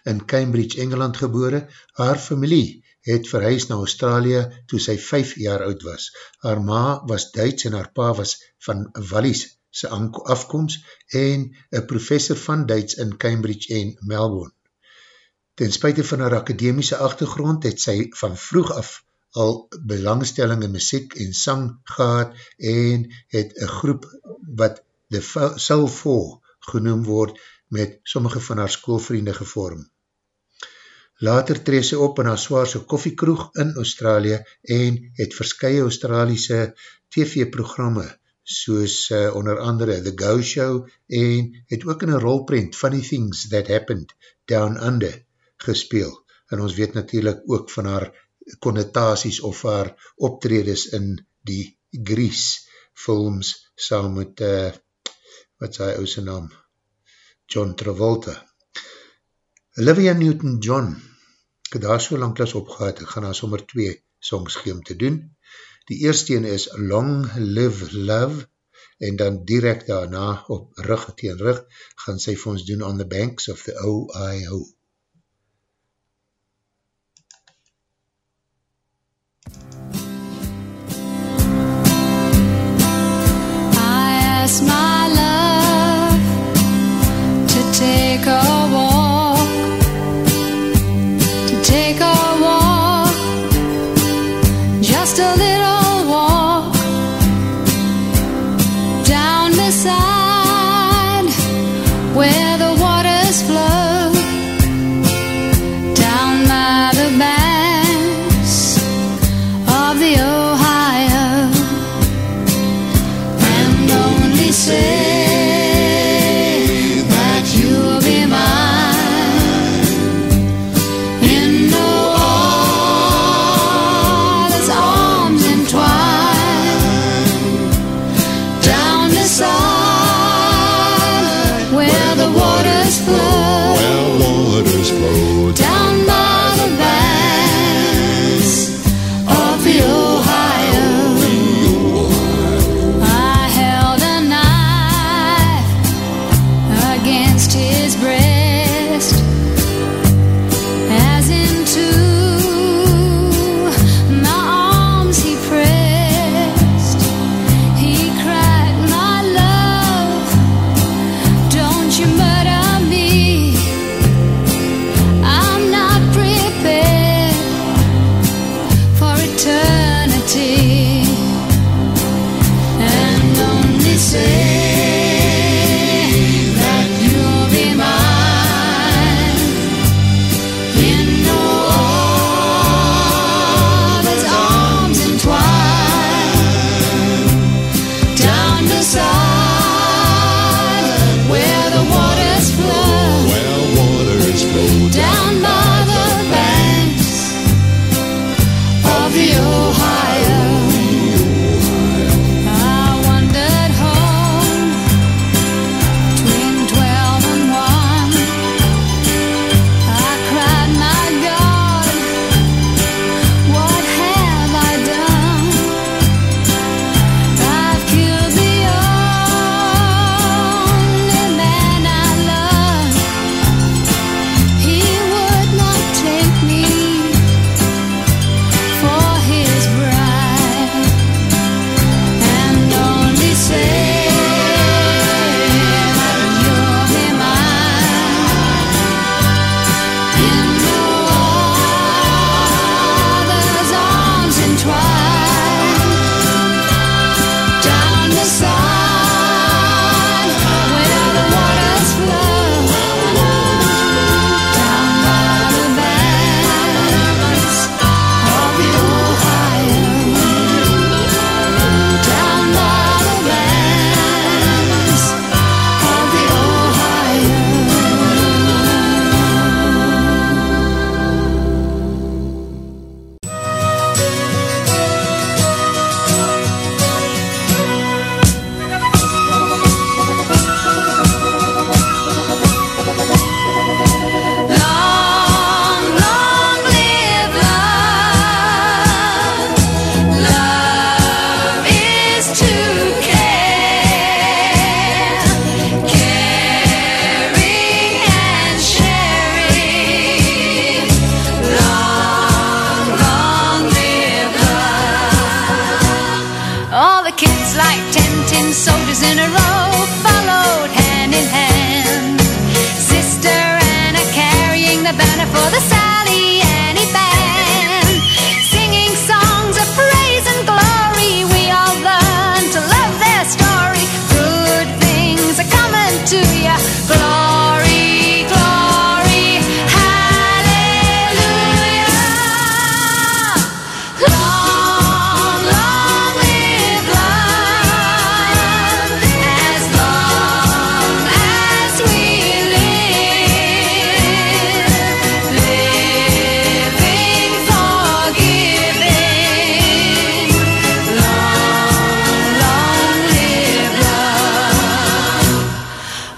um, in Cambridge, Engeland gebore. Haar familie het verhuis na Australië toe sy 5 jaar oud was. Haar ma was Duits en haar pa was van Wallis sy afkomst en een professor van Duits in Cambridge en Melbourne. Ten spuite van haar akademiese achtergrond het sy van vroeg af al belangstelling in muziek en sang gehad en het een groep wat de Soul 4 genoem word met sommige van haar schoolvriende gevorm. Later tree sy op in haar zwaarse koffiekroeg in Australië en het verskye Australiese TV-programme soos uh, onder andere The Go Show en het ook in een rolprint Funny Things That Happened Down Under gespeel. En ons weet natuurlijk ook van haar connotaties of haar optredes in die Grease films saam met uh, wat is hy ouse naam? John Travolta. Olivia Newton-John ek het daar so lang klas opgehad, ek gaan daar sommer twee songs gee om te doen. Die eerste een is Long Live Love en dan direct daarna op rug tegen rug gaan sy vir ons doen On the Banks of the O.I.O. I asked my love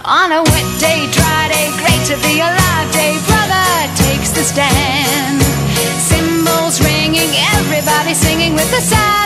On a wet day, dry day, great to be alive day, brother takes the stand. Cymbals ringing, everybody singing with the Sally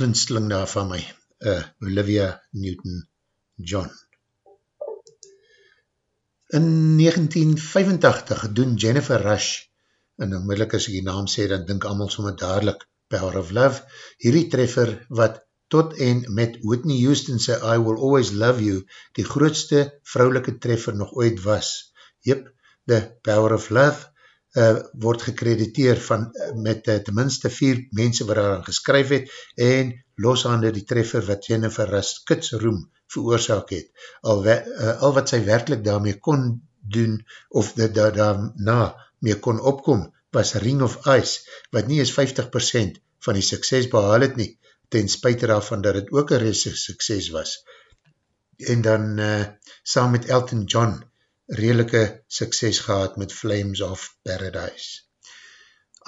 Grinsteling daar van my, uh, Olivia Newton-John. In 1985 doen Jennifer Rush, en onmiddellik as ek die naam sê, dan dink allemaal sommer dadelijk Power of Love, hierdie treffer wat tot en met Whitney Houston sy I Will Always Love You, die grootste vrouwelike treffer nog ooit was. Jep, The Power of Love uh, word gekrediteer van, uh, met uh, tenminste vier mense wat daaraan geskryf het en loshande die treffer wat Jennifer Rush kitsroem veroorzaak het. Al, we, uh, al wat sy werkelijk daarmee kon doen of dat da, daarna mee kon opkom was Ring of Ice wat nie eens 50% van die sukses behaal het nie ten spuite daarvan dat het ook een reise sukses was. En dan uh, saam met Elton John redelijke sukses gehad met Flames of Paradise.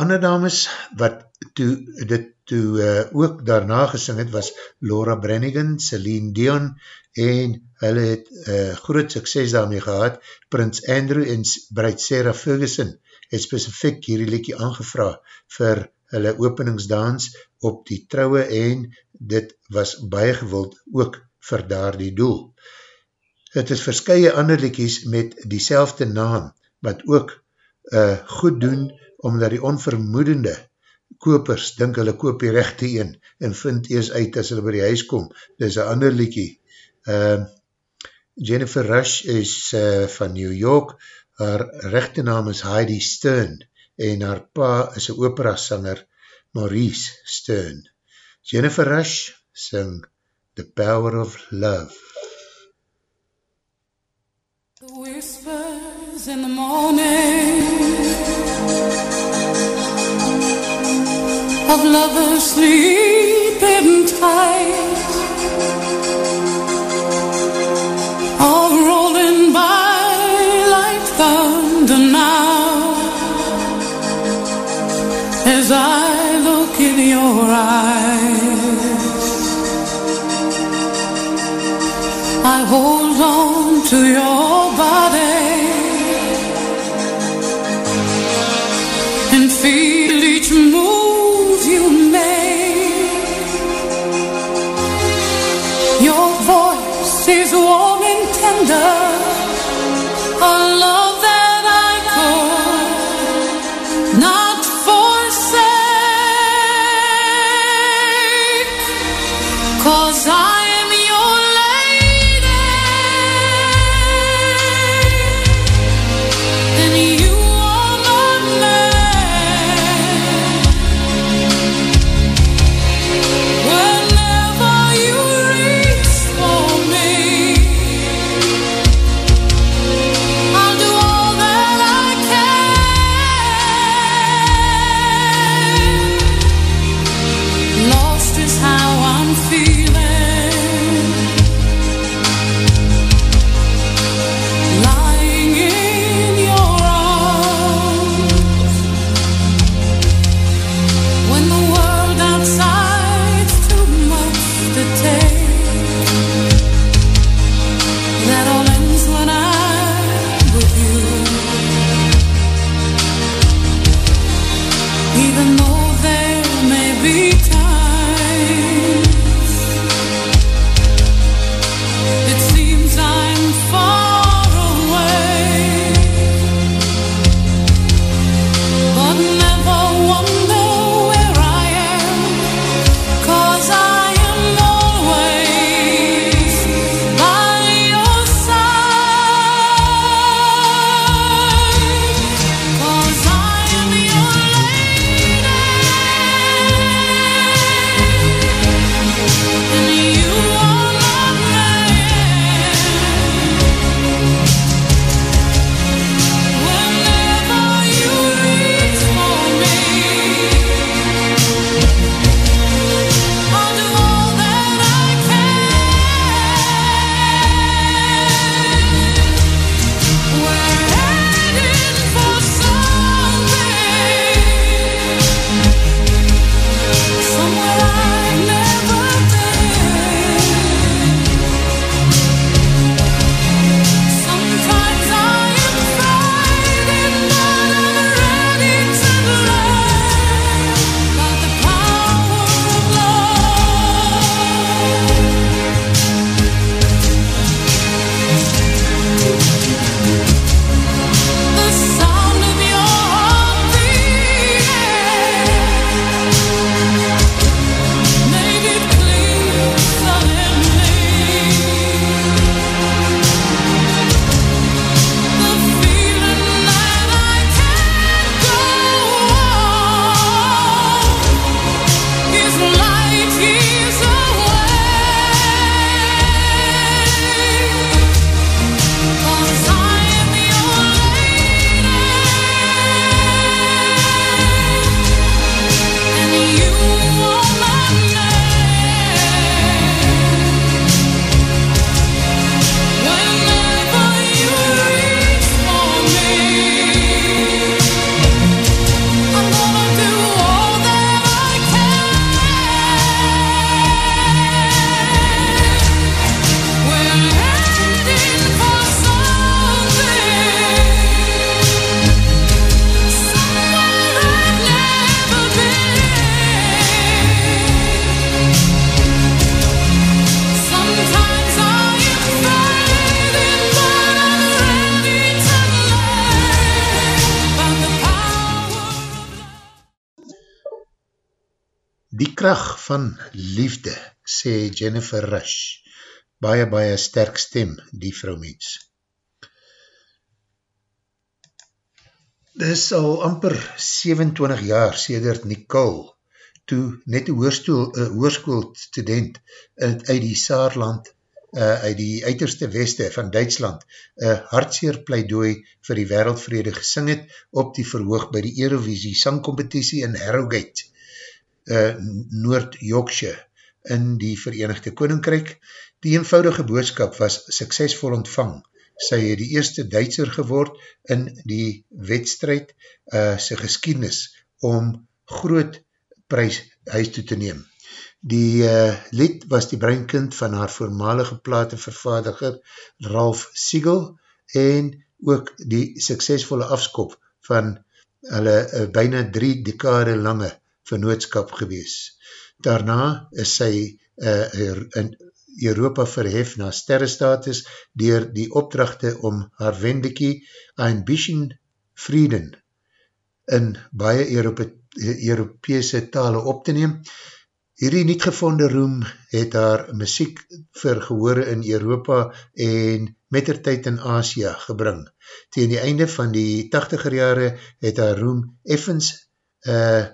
Ander dames wat toe, dit toe uh, ook daarna gesing het was Laura Brannigan, Celine Dion en hulle het uh, groot sukses daarmee gehad. Prins Andrew en Bruid Sarah Ferguson het specifiek hierdie liekie aangevra vir hulle openingsdans op die trouwe en dit was baie gewild ook vir daar die doel. Het is verskye ander liekies met die naam wat ook uh, goed doen omdat die onvermoedende kopers dink hulle koop die rechte een en vind eers uit as hulle by die huis kom. Dit is een ander liekie. Uh, Jennifer Rush is uh, van New York, haar rechte naam is Heidi Stern en haar pa is een opera sanger Maurice Stern. Jennifer Rush sing The Power of Love. I look in your eyes. I hold on to your kracht van liefde, sê Jennifer Rush. Baie, baie sterk stem, die vrouwmens. Dit is al amper 27 jaar sedert Nicole, toe net een hoerskoolstudent uit die Saarland, uh, uit die uiterste weste van Duitsland, een hartseer pleidooi vir die wereldvrede gesing het op die verhoog by die Eurovisie sangcompetitie in Harrogate, uh, Noord-Yorkshire, in die Verenigde Koninkryk. Die eenvoudige boodskap was suksesvol ontvang, sy het die eerste Duitser geword in die wedstrijd uh, sy geskiednis om groot prijs huis toe te neem. Die uh, lied was die breinkind van haar voormalige platenvervaardiger Ralf Siegel en ook die suksesvolle afskop van hulle uh, bijna drie dekade lange vernootskap gewees. Daarna is sy uh, in Europa verhef na sterrestatus dier die opdrachte om haar wendekie Ambition Frieden in baie Europe, Europese tale op te neem. Hierdie niet gevonde roem het haar muziek vergehore in Europa en met der tyd in Asia gebring. Tegen die einde van die 80er jare het haar roem effens uh,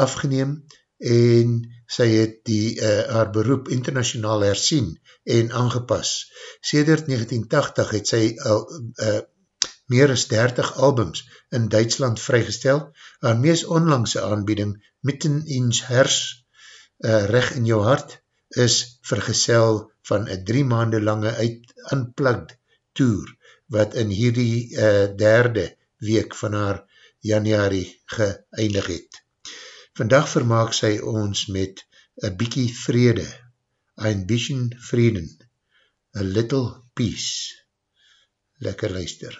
afgeneem en sy het die, uh, haar beroep internationaal hersien en aangepas. Sedert 1980 het sy al uh, meer as 30 albums in Duitsland vrygestel. Haar mees onlangse aanbieding, Mitten ins Hers, uh, Reg in jou hart, is vergesel van een drie maande lange uit unplugged tour, wat in hierdie uh, derde week van haar januari geëindig het. Vandag vermaak sy ons met een bykie vrede, ein bisschen Frieden, a little peace. Lekker luister.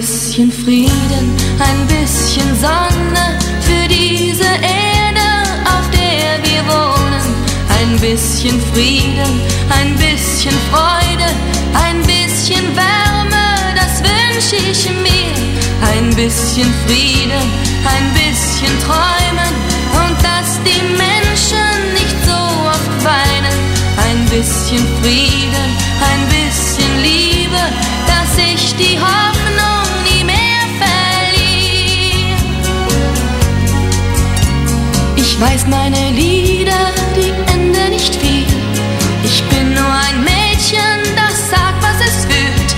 Bisschen Frieden, ein bisschen Sonne für diese Erde, auf der wir wohnen. Ein bisschen Frieden, ein bisschen Freude, ein bisschen Wärme, das wünsche ich mir. Ein bisschen Frieden, ein bisschen Träumen und dass die Menschen nicht so oft weinen. Ein bisschen Frieden, ein bisschen Liebe, dass ich die Hoffnung weiß meine Lieder, die enden nicht viel. Ich bin nur ein Mädchen, das sagt, was es fühlt.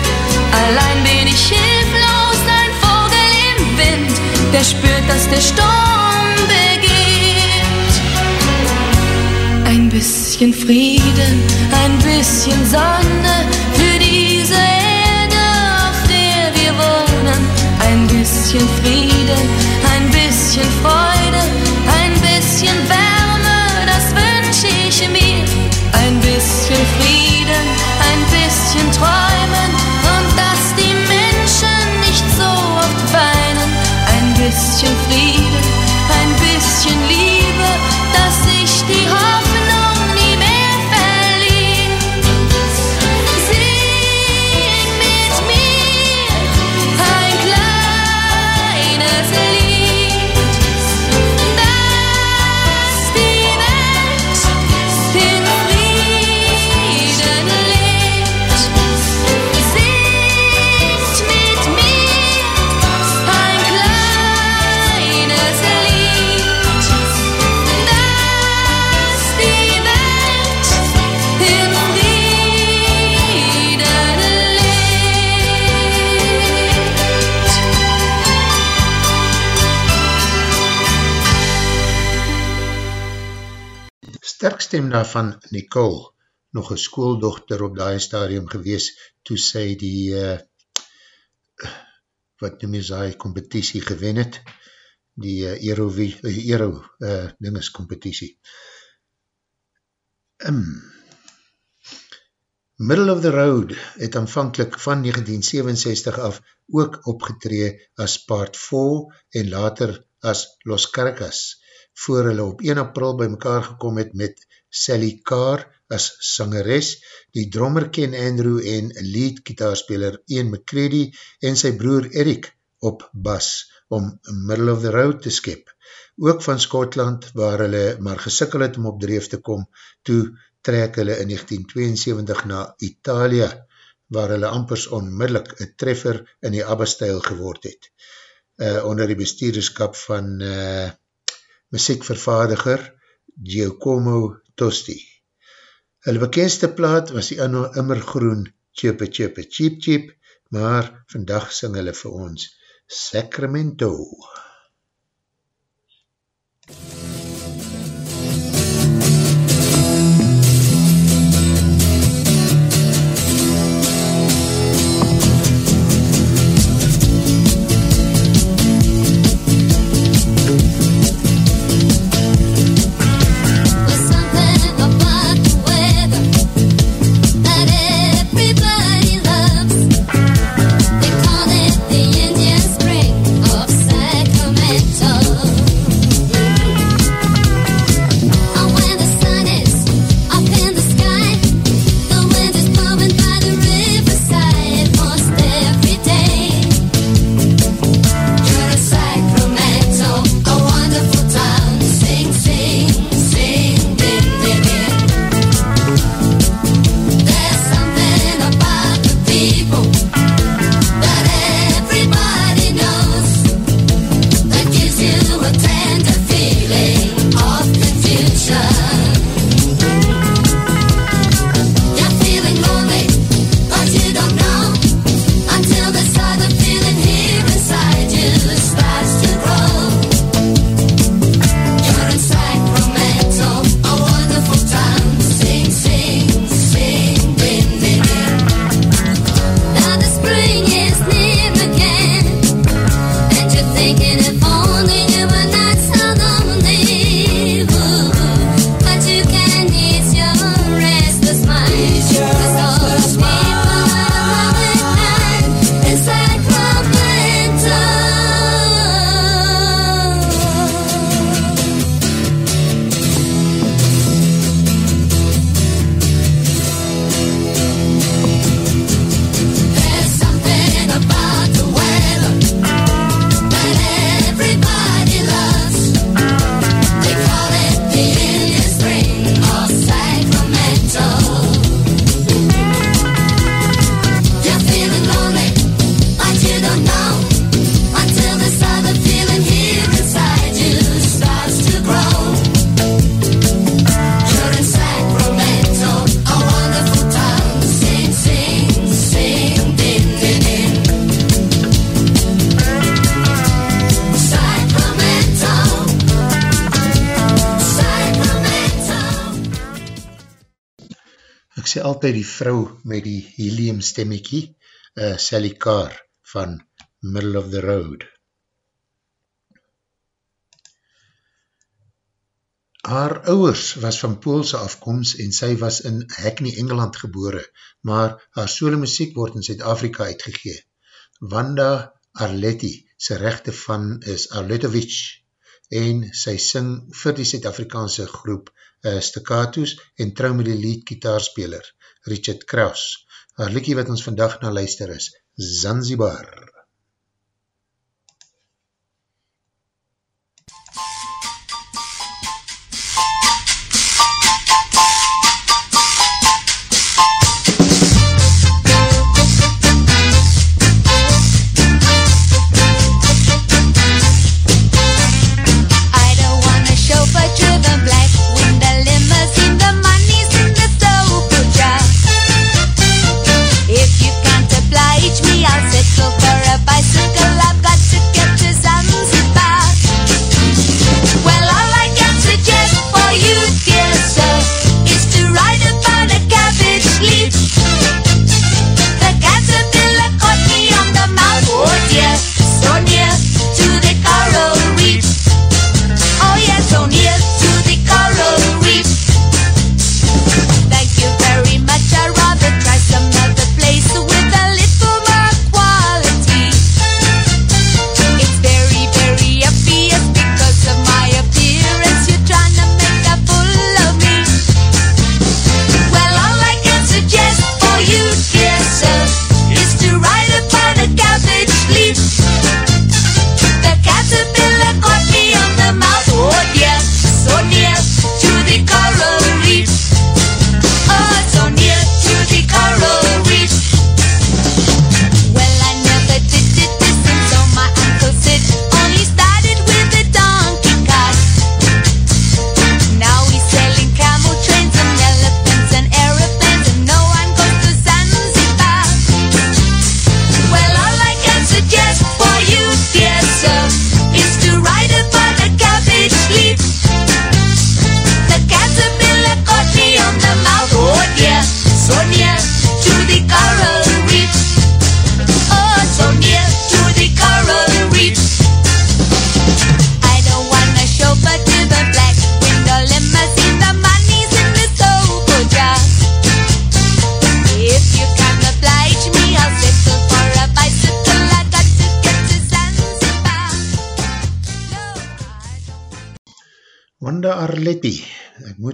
Allein bin ich hilflos, ein Vogel im Wind, der spürt, dass der Sturm beginnt. Ein bisschen Frieden, ein bisschen Sonne für diese Erde, auf der wir wohnen. Ein bisschen Frieden, ein bisschen Freude, bisschen Frieden, ein bisschen Liebe, stem daarvan Nicole, nog een schooldochter op die stadium gewees, toe sy die, uh, wat noem jy sy, competitie gewen het, die uh, Eero, uh, Eero uh, dinges competitie. Um, Middle of the Road het aanvankelijk van 1967 af ook opgetree as Part 4 en later as Los Caracas, voor hulle op 1 april by mekaar gekom het met Sally Carr as sangeres, die drummer Ken Andrew en lead gitaarspeler Ian McCready en sy broer Eric op bas om middle of the road te skep. Ook van Scotland waar hulle maar gesikkel het om op dreef te kom, toe trek hulle in 1972 na Italia, waar hulle ampers onmiddellik een treffer in die ABBA-stijl geword het. Uh, onder die bestuurderskap van uh, muziekvervaardiger Giacomo Tosti. Hulle bekendste plaat was die anno immergroen Tjepe Tjepe Cheep Cheep, maar vandag sing hulle vir ons Sacramento. Sacramento. Altyd die vrou met die helium stemmiekie, uh, Sally Carr van Middle of the Road. Haar ouwers was van Poolse afkomst en sy was in Hackney, Engeland gebore, maar haar solo muziek word in Zuid-Afrika uitgegee. Wanda Arletti, sy rechte van is Arletovic, en sy sing vir die Zuid-Afrikaanse groep uh, Staccatos en trouw met die lead gitaarspeler. Richard Kraus. Haar liekie wat ons vandag na luister is, Zanzibar.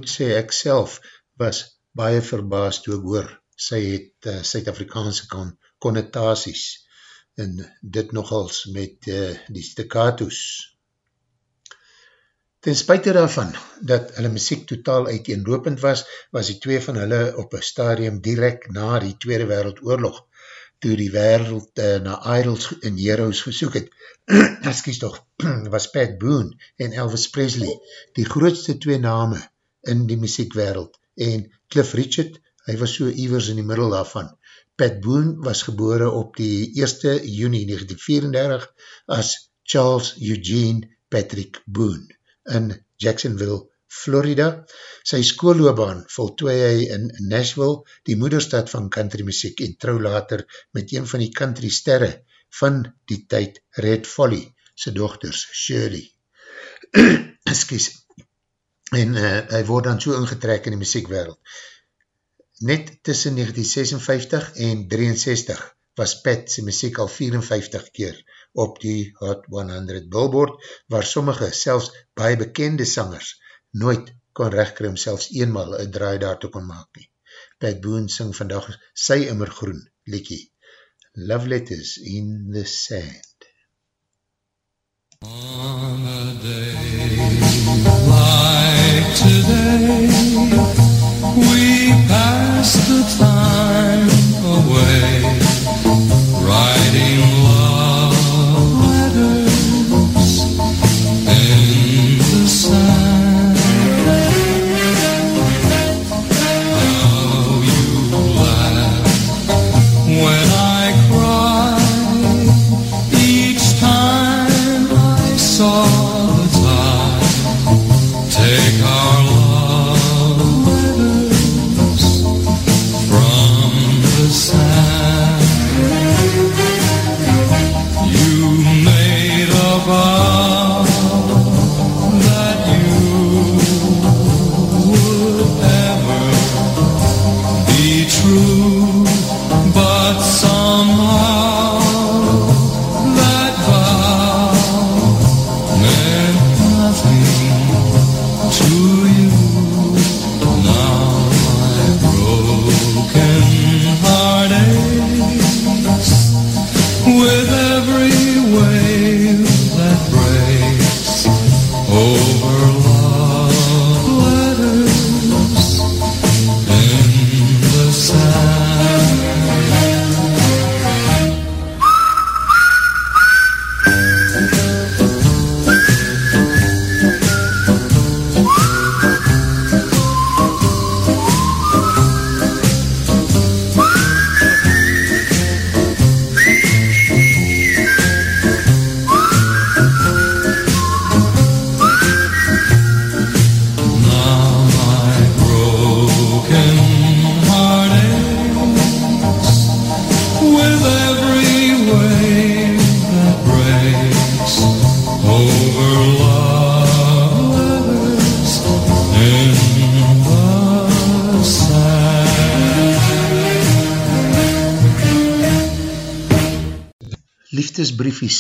Moet sê, ek self was baie verbaasd toe ek hoor, sy het uh, Suid-Afrikaanse kon, connotaties en dit nogals met uh, die staccato's. Ten spuite daarvan, dat hulle muziek totaal uiteenlopend was, was die twee van hulle op een stadium direct na die Tweede Wereldoorlog, toe die wereld uh, na idols en heroes gesoek het, [CLEARS THROAT] excuse toch, [CLEARS THROAT] was Pat Boone en Elvis Presley die grootste twee name in die muziekwereld en Cliff Richard, hy was so ivers in die middel daarvan. Pat Boone was gebore op die 1 juni 1934 as Charles Eugene Patrick Boone in Jacksonville, Florida. Sy skoolloobaan voltooi hy in Nashville, die moederstad van country muziek en trouw later met een van die country sterre van die tyd Red Folly, sy dochters Shirley. [COUGHS] Excuse. En uh, hy word dan so ingetrek in die muziekwereld. Net tussen 1956 en 63 was Pat sy muziek al 54 keer op die Hot 100 Billboard, waar sommige, selfs baie bekende sangers, nooit kon rechtkrim selfs eenmaal een draai daartoe kon maak nie. Pat Boone sing vandag sy immergroen liekie, Love Letters in the Sand. On a day like today, we pass the time away,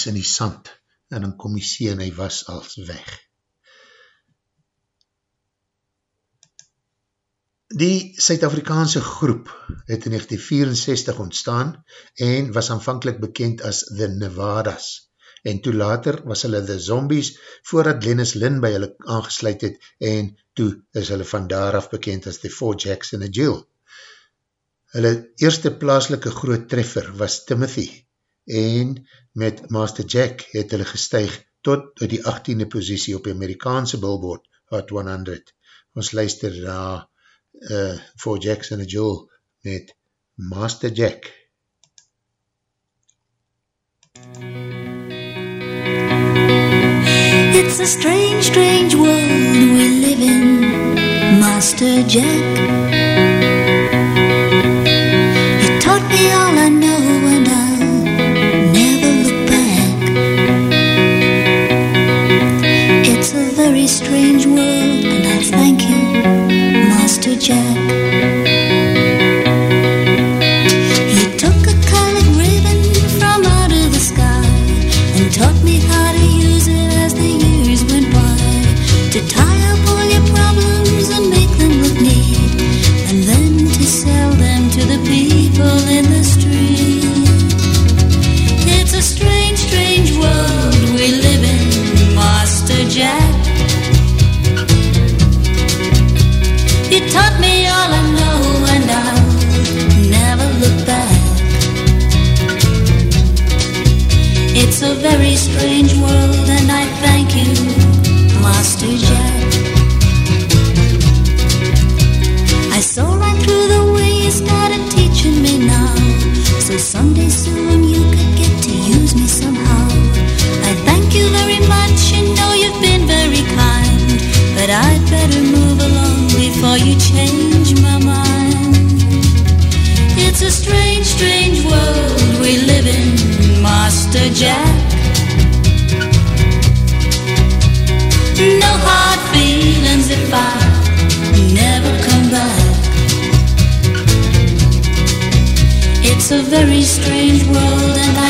Liefdesbriefies in die sand en dan kom die see en hy was als weg. Die Suid-Afrikaanse groep het in 1964 ontstaan en was aanvankelijk bekend as The Nevadas en toe later was hulle The Zombies voordat Lennis Lynn by hulle aangesluit het en toe is hulle van daar af bekend as The Four Jacks in a Jill. Hulle eerste plaaslike groot treffer was Timothy en met Master Jack het hulle gestuig tot die 18e positie op die Amerikaanse billboard Hot 100. Ons luister na uh, Four Jacks and a Jill met Master Jack. It's a strange, strange world we live in, Master Jack. Very strange world and I thank you, Master Jack. I saw right through the way you started teaching me now. So someday soon you could get to use me somehow. I thank you very much, you know you've been very kind. But I'd better move along before you change my mind. It's a strange, strange world we live in, Master Jack. It's a very strange world, and I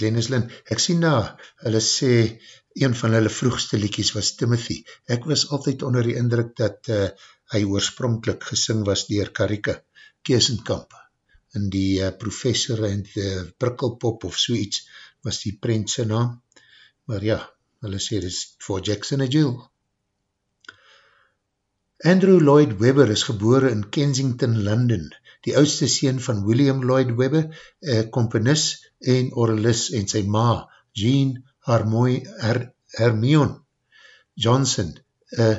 Glennis Lynn, ek sien na, hulle sê, een van hulle vroegste liedjies was Timothy. Ek was altyd onder die indruk dat uh, hy oorspronkelijk gesing was dier Karike Keesenkamp. En die uh, professor en die prikkelpop of so iets was die prentse naam. Maar ja, hulle sê, dit is for Jackson a Jill. Andrew Lloyd Webber is gebore in Kensington, London, die oudste sien van William Lloyd Webber, uh, komponis en oralist en sy ma, Jean Harmoy, Her, Hermione Johnson, uh,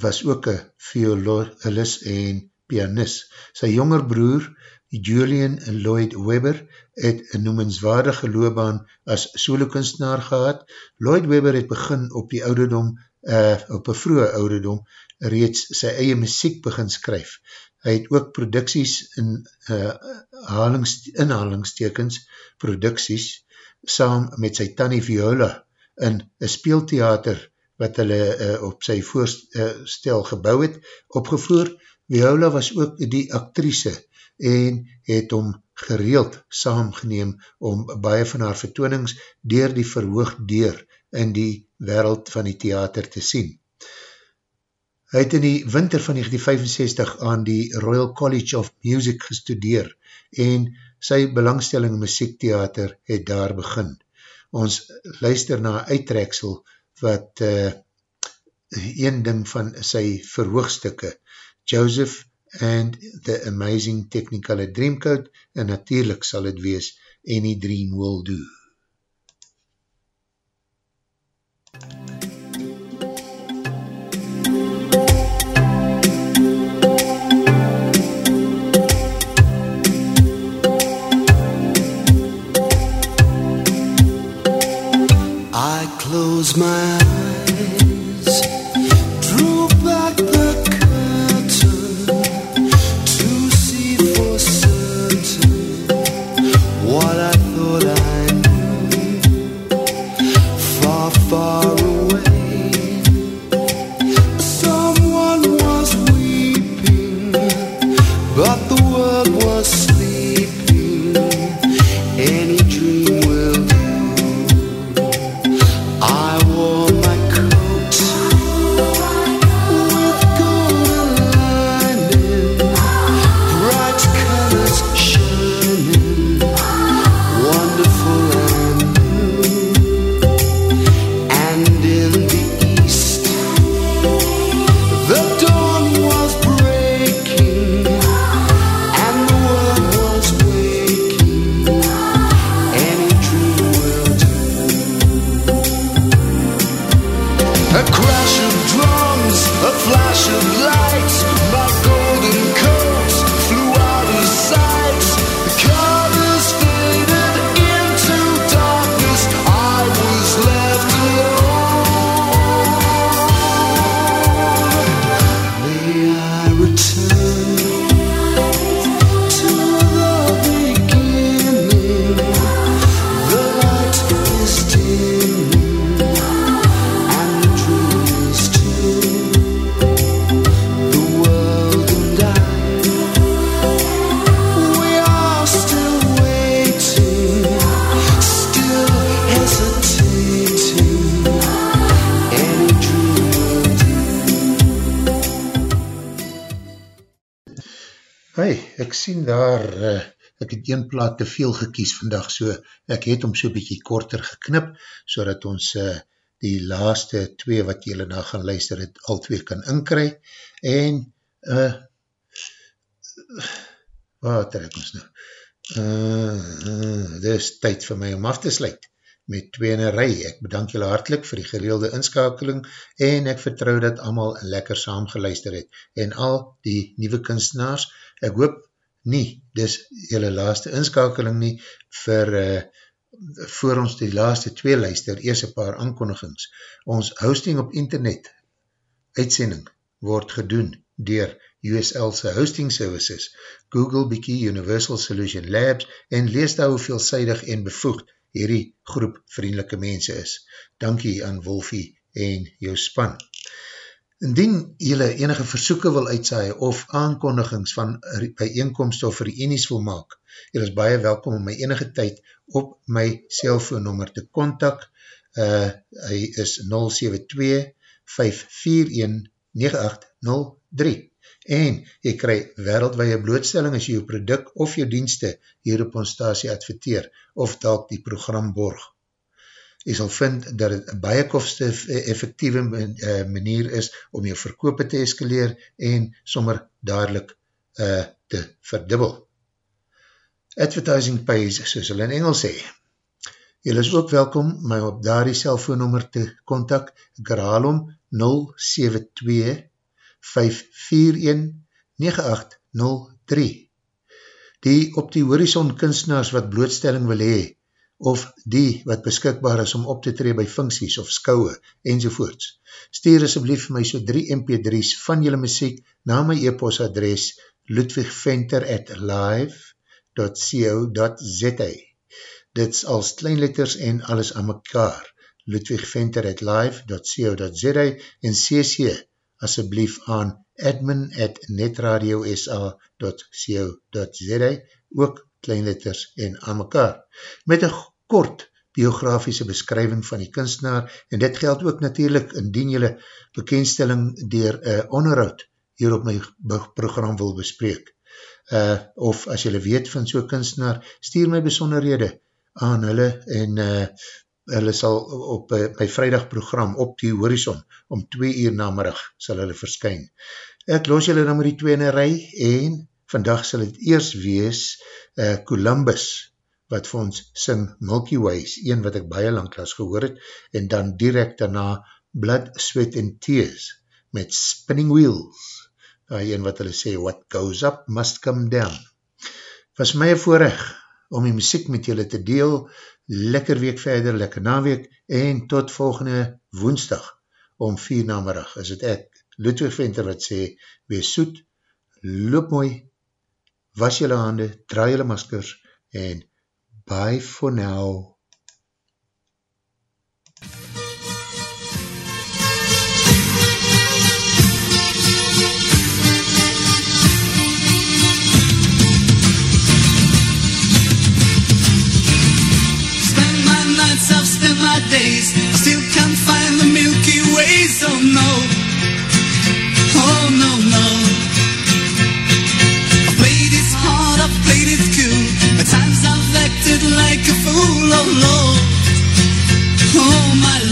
was ook een violist en pianist. Sy jonger broer, Julian Lloyd Webber, het een noemenswaardige loopbaan as solokunstenaar gehad. Lloyd Webber het begin op die ouderdom, uh, op een vroege ouderdom, reeds sy eie muziek begin skryf. Hy het ook producties in uh, halings, inhalingstekens, producties, saam met sy Tanny Viola in een speeltheater wat hulle uh, op sy voorstel gebouw het, opgevoer. Viola was ook die actrice en het om gereeld saamgeneem om baie van haar vertoonings dier die verhoog deur in die wereld van die theater te sien. Hy het in die winter van 1965 aan die Royal College of Music gestudeer en sy belangstelling in muziektheater het daar begin. Ons luister na uitreksel wat uh, een ding van sy verhoogstukke, Joseph and the Amazing Technicolor Dreamcoat en natuurlijk sal het wees Any Dream Will Do. I close my eyes, plaat te veel gekies vandag, so ek het om so bykie korter geknip, so dat ons uh, die laaste twee wat jylle na gaan luister het, al twee kan inkry, en uh, wat trek ons nou? Uh, uh, dit is tyd vir my om af te sluit met twee in een rij. Ek bedank julle hartlik vir die gereelde inskakeling en ek vertrou dat allemaal lekker saam geluister het. En al die nieuwe kunstenaars, ek hoop nie, dis julle laaste inskakeling nie, vir uh, voor ons die laaste twee luister, eers een paar aankondigings. Ons hosting op internet uitsending word gedoen dier USL'se hosting services, Google Biki Universal Solution Labs en lees daar hoe veelzijdig en bevoegd hierdie groep vriendelike mense is. Dankie aan Wolfie en jou span. Indien jylle enige versoeken wil uitsaai of aankondigings van bijeenkomst of reenies wil maak, jylle is baie welkom om my enige tyd op my cellfoonnummer te kontak. Uh, hy is 072-541-9803 en jy kry wereldwaie blootstelling as jy jou product of jou dienste hier op ons stasie adverteer of dalk die program borg. Jy sal vind dat het een baie kofste effectieve manier is om jou verkoop te eskaleer en sommer dadelijk uh, te verdubbel. Advertising pays, soos hulle in Engels sê. Jy is ook welkom my op daar die cellfoonnummer te kontak. Ek herhaal om 072 541-9803 Die op die horizon kunstenaars wat blootstelling wil hee, of die wat beskikbaar is om op te tree by funksies of skouwe, enzovoorts. Stuur asblief my so 3 mp3's van julle muziek na my e-postadres ludwigventer at live.co.za Dit als kleinletters en alles aan mekaar ludwigventer at live.co.za en cc asjeblief aan admin at netradiosa.co.za ook kleinletters en aan mekaar. Met een kort biografiese beskrywing van die kunstenaar en dit geld ook natuurlijk indien jylle bekendstelling dier uh, onderhoud hier op my program wil bespreek. Uh, of as jylle weet van so'n kunstenaar, stuur my besonderhede aan hulle en uh, hulle sal op uh, my vrijdag program op die horizon om 2 uur namerig sal hulle verskyn. Ek los julle nou met die twee in een rij en vandag sal het eers wees uh, Columbus wat vir ons sing Milky Ways, een wat ek baie lang klas gehoor het en dan direct daarna Blood, Sweat and Tears met Spinning Wheels uh, een wat hulle sê what goes up must come down. Was my voorrecht om die muziek met julle te deel lekker week verder, lekker naweek, en tot volgende woensdag, om vier namerig, is het ek, Ludwig Venter wat sê, wees soet, loop mooi, was julle hande, draai julle maskers, en bye for now. Spend my nights, I've spent my days. Still can't find the Milky Way, so oh no. Oh, my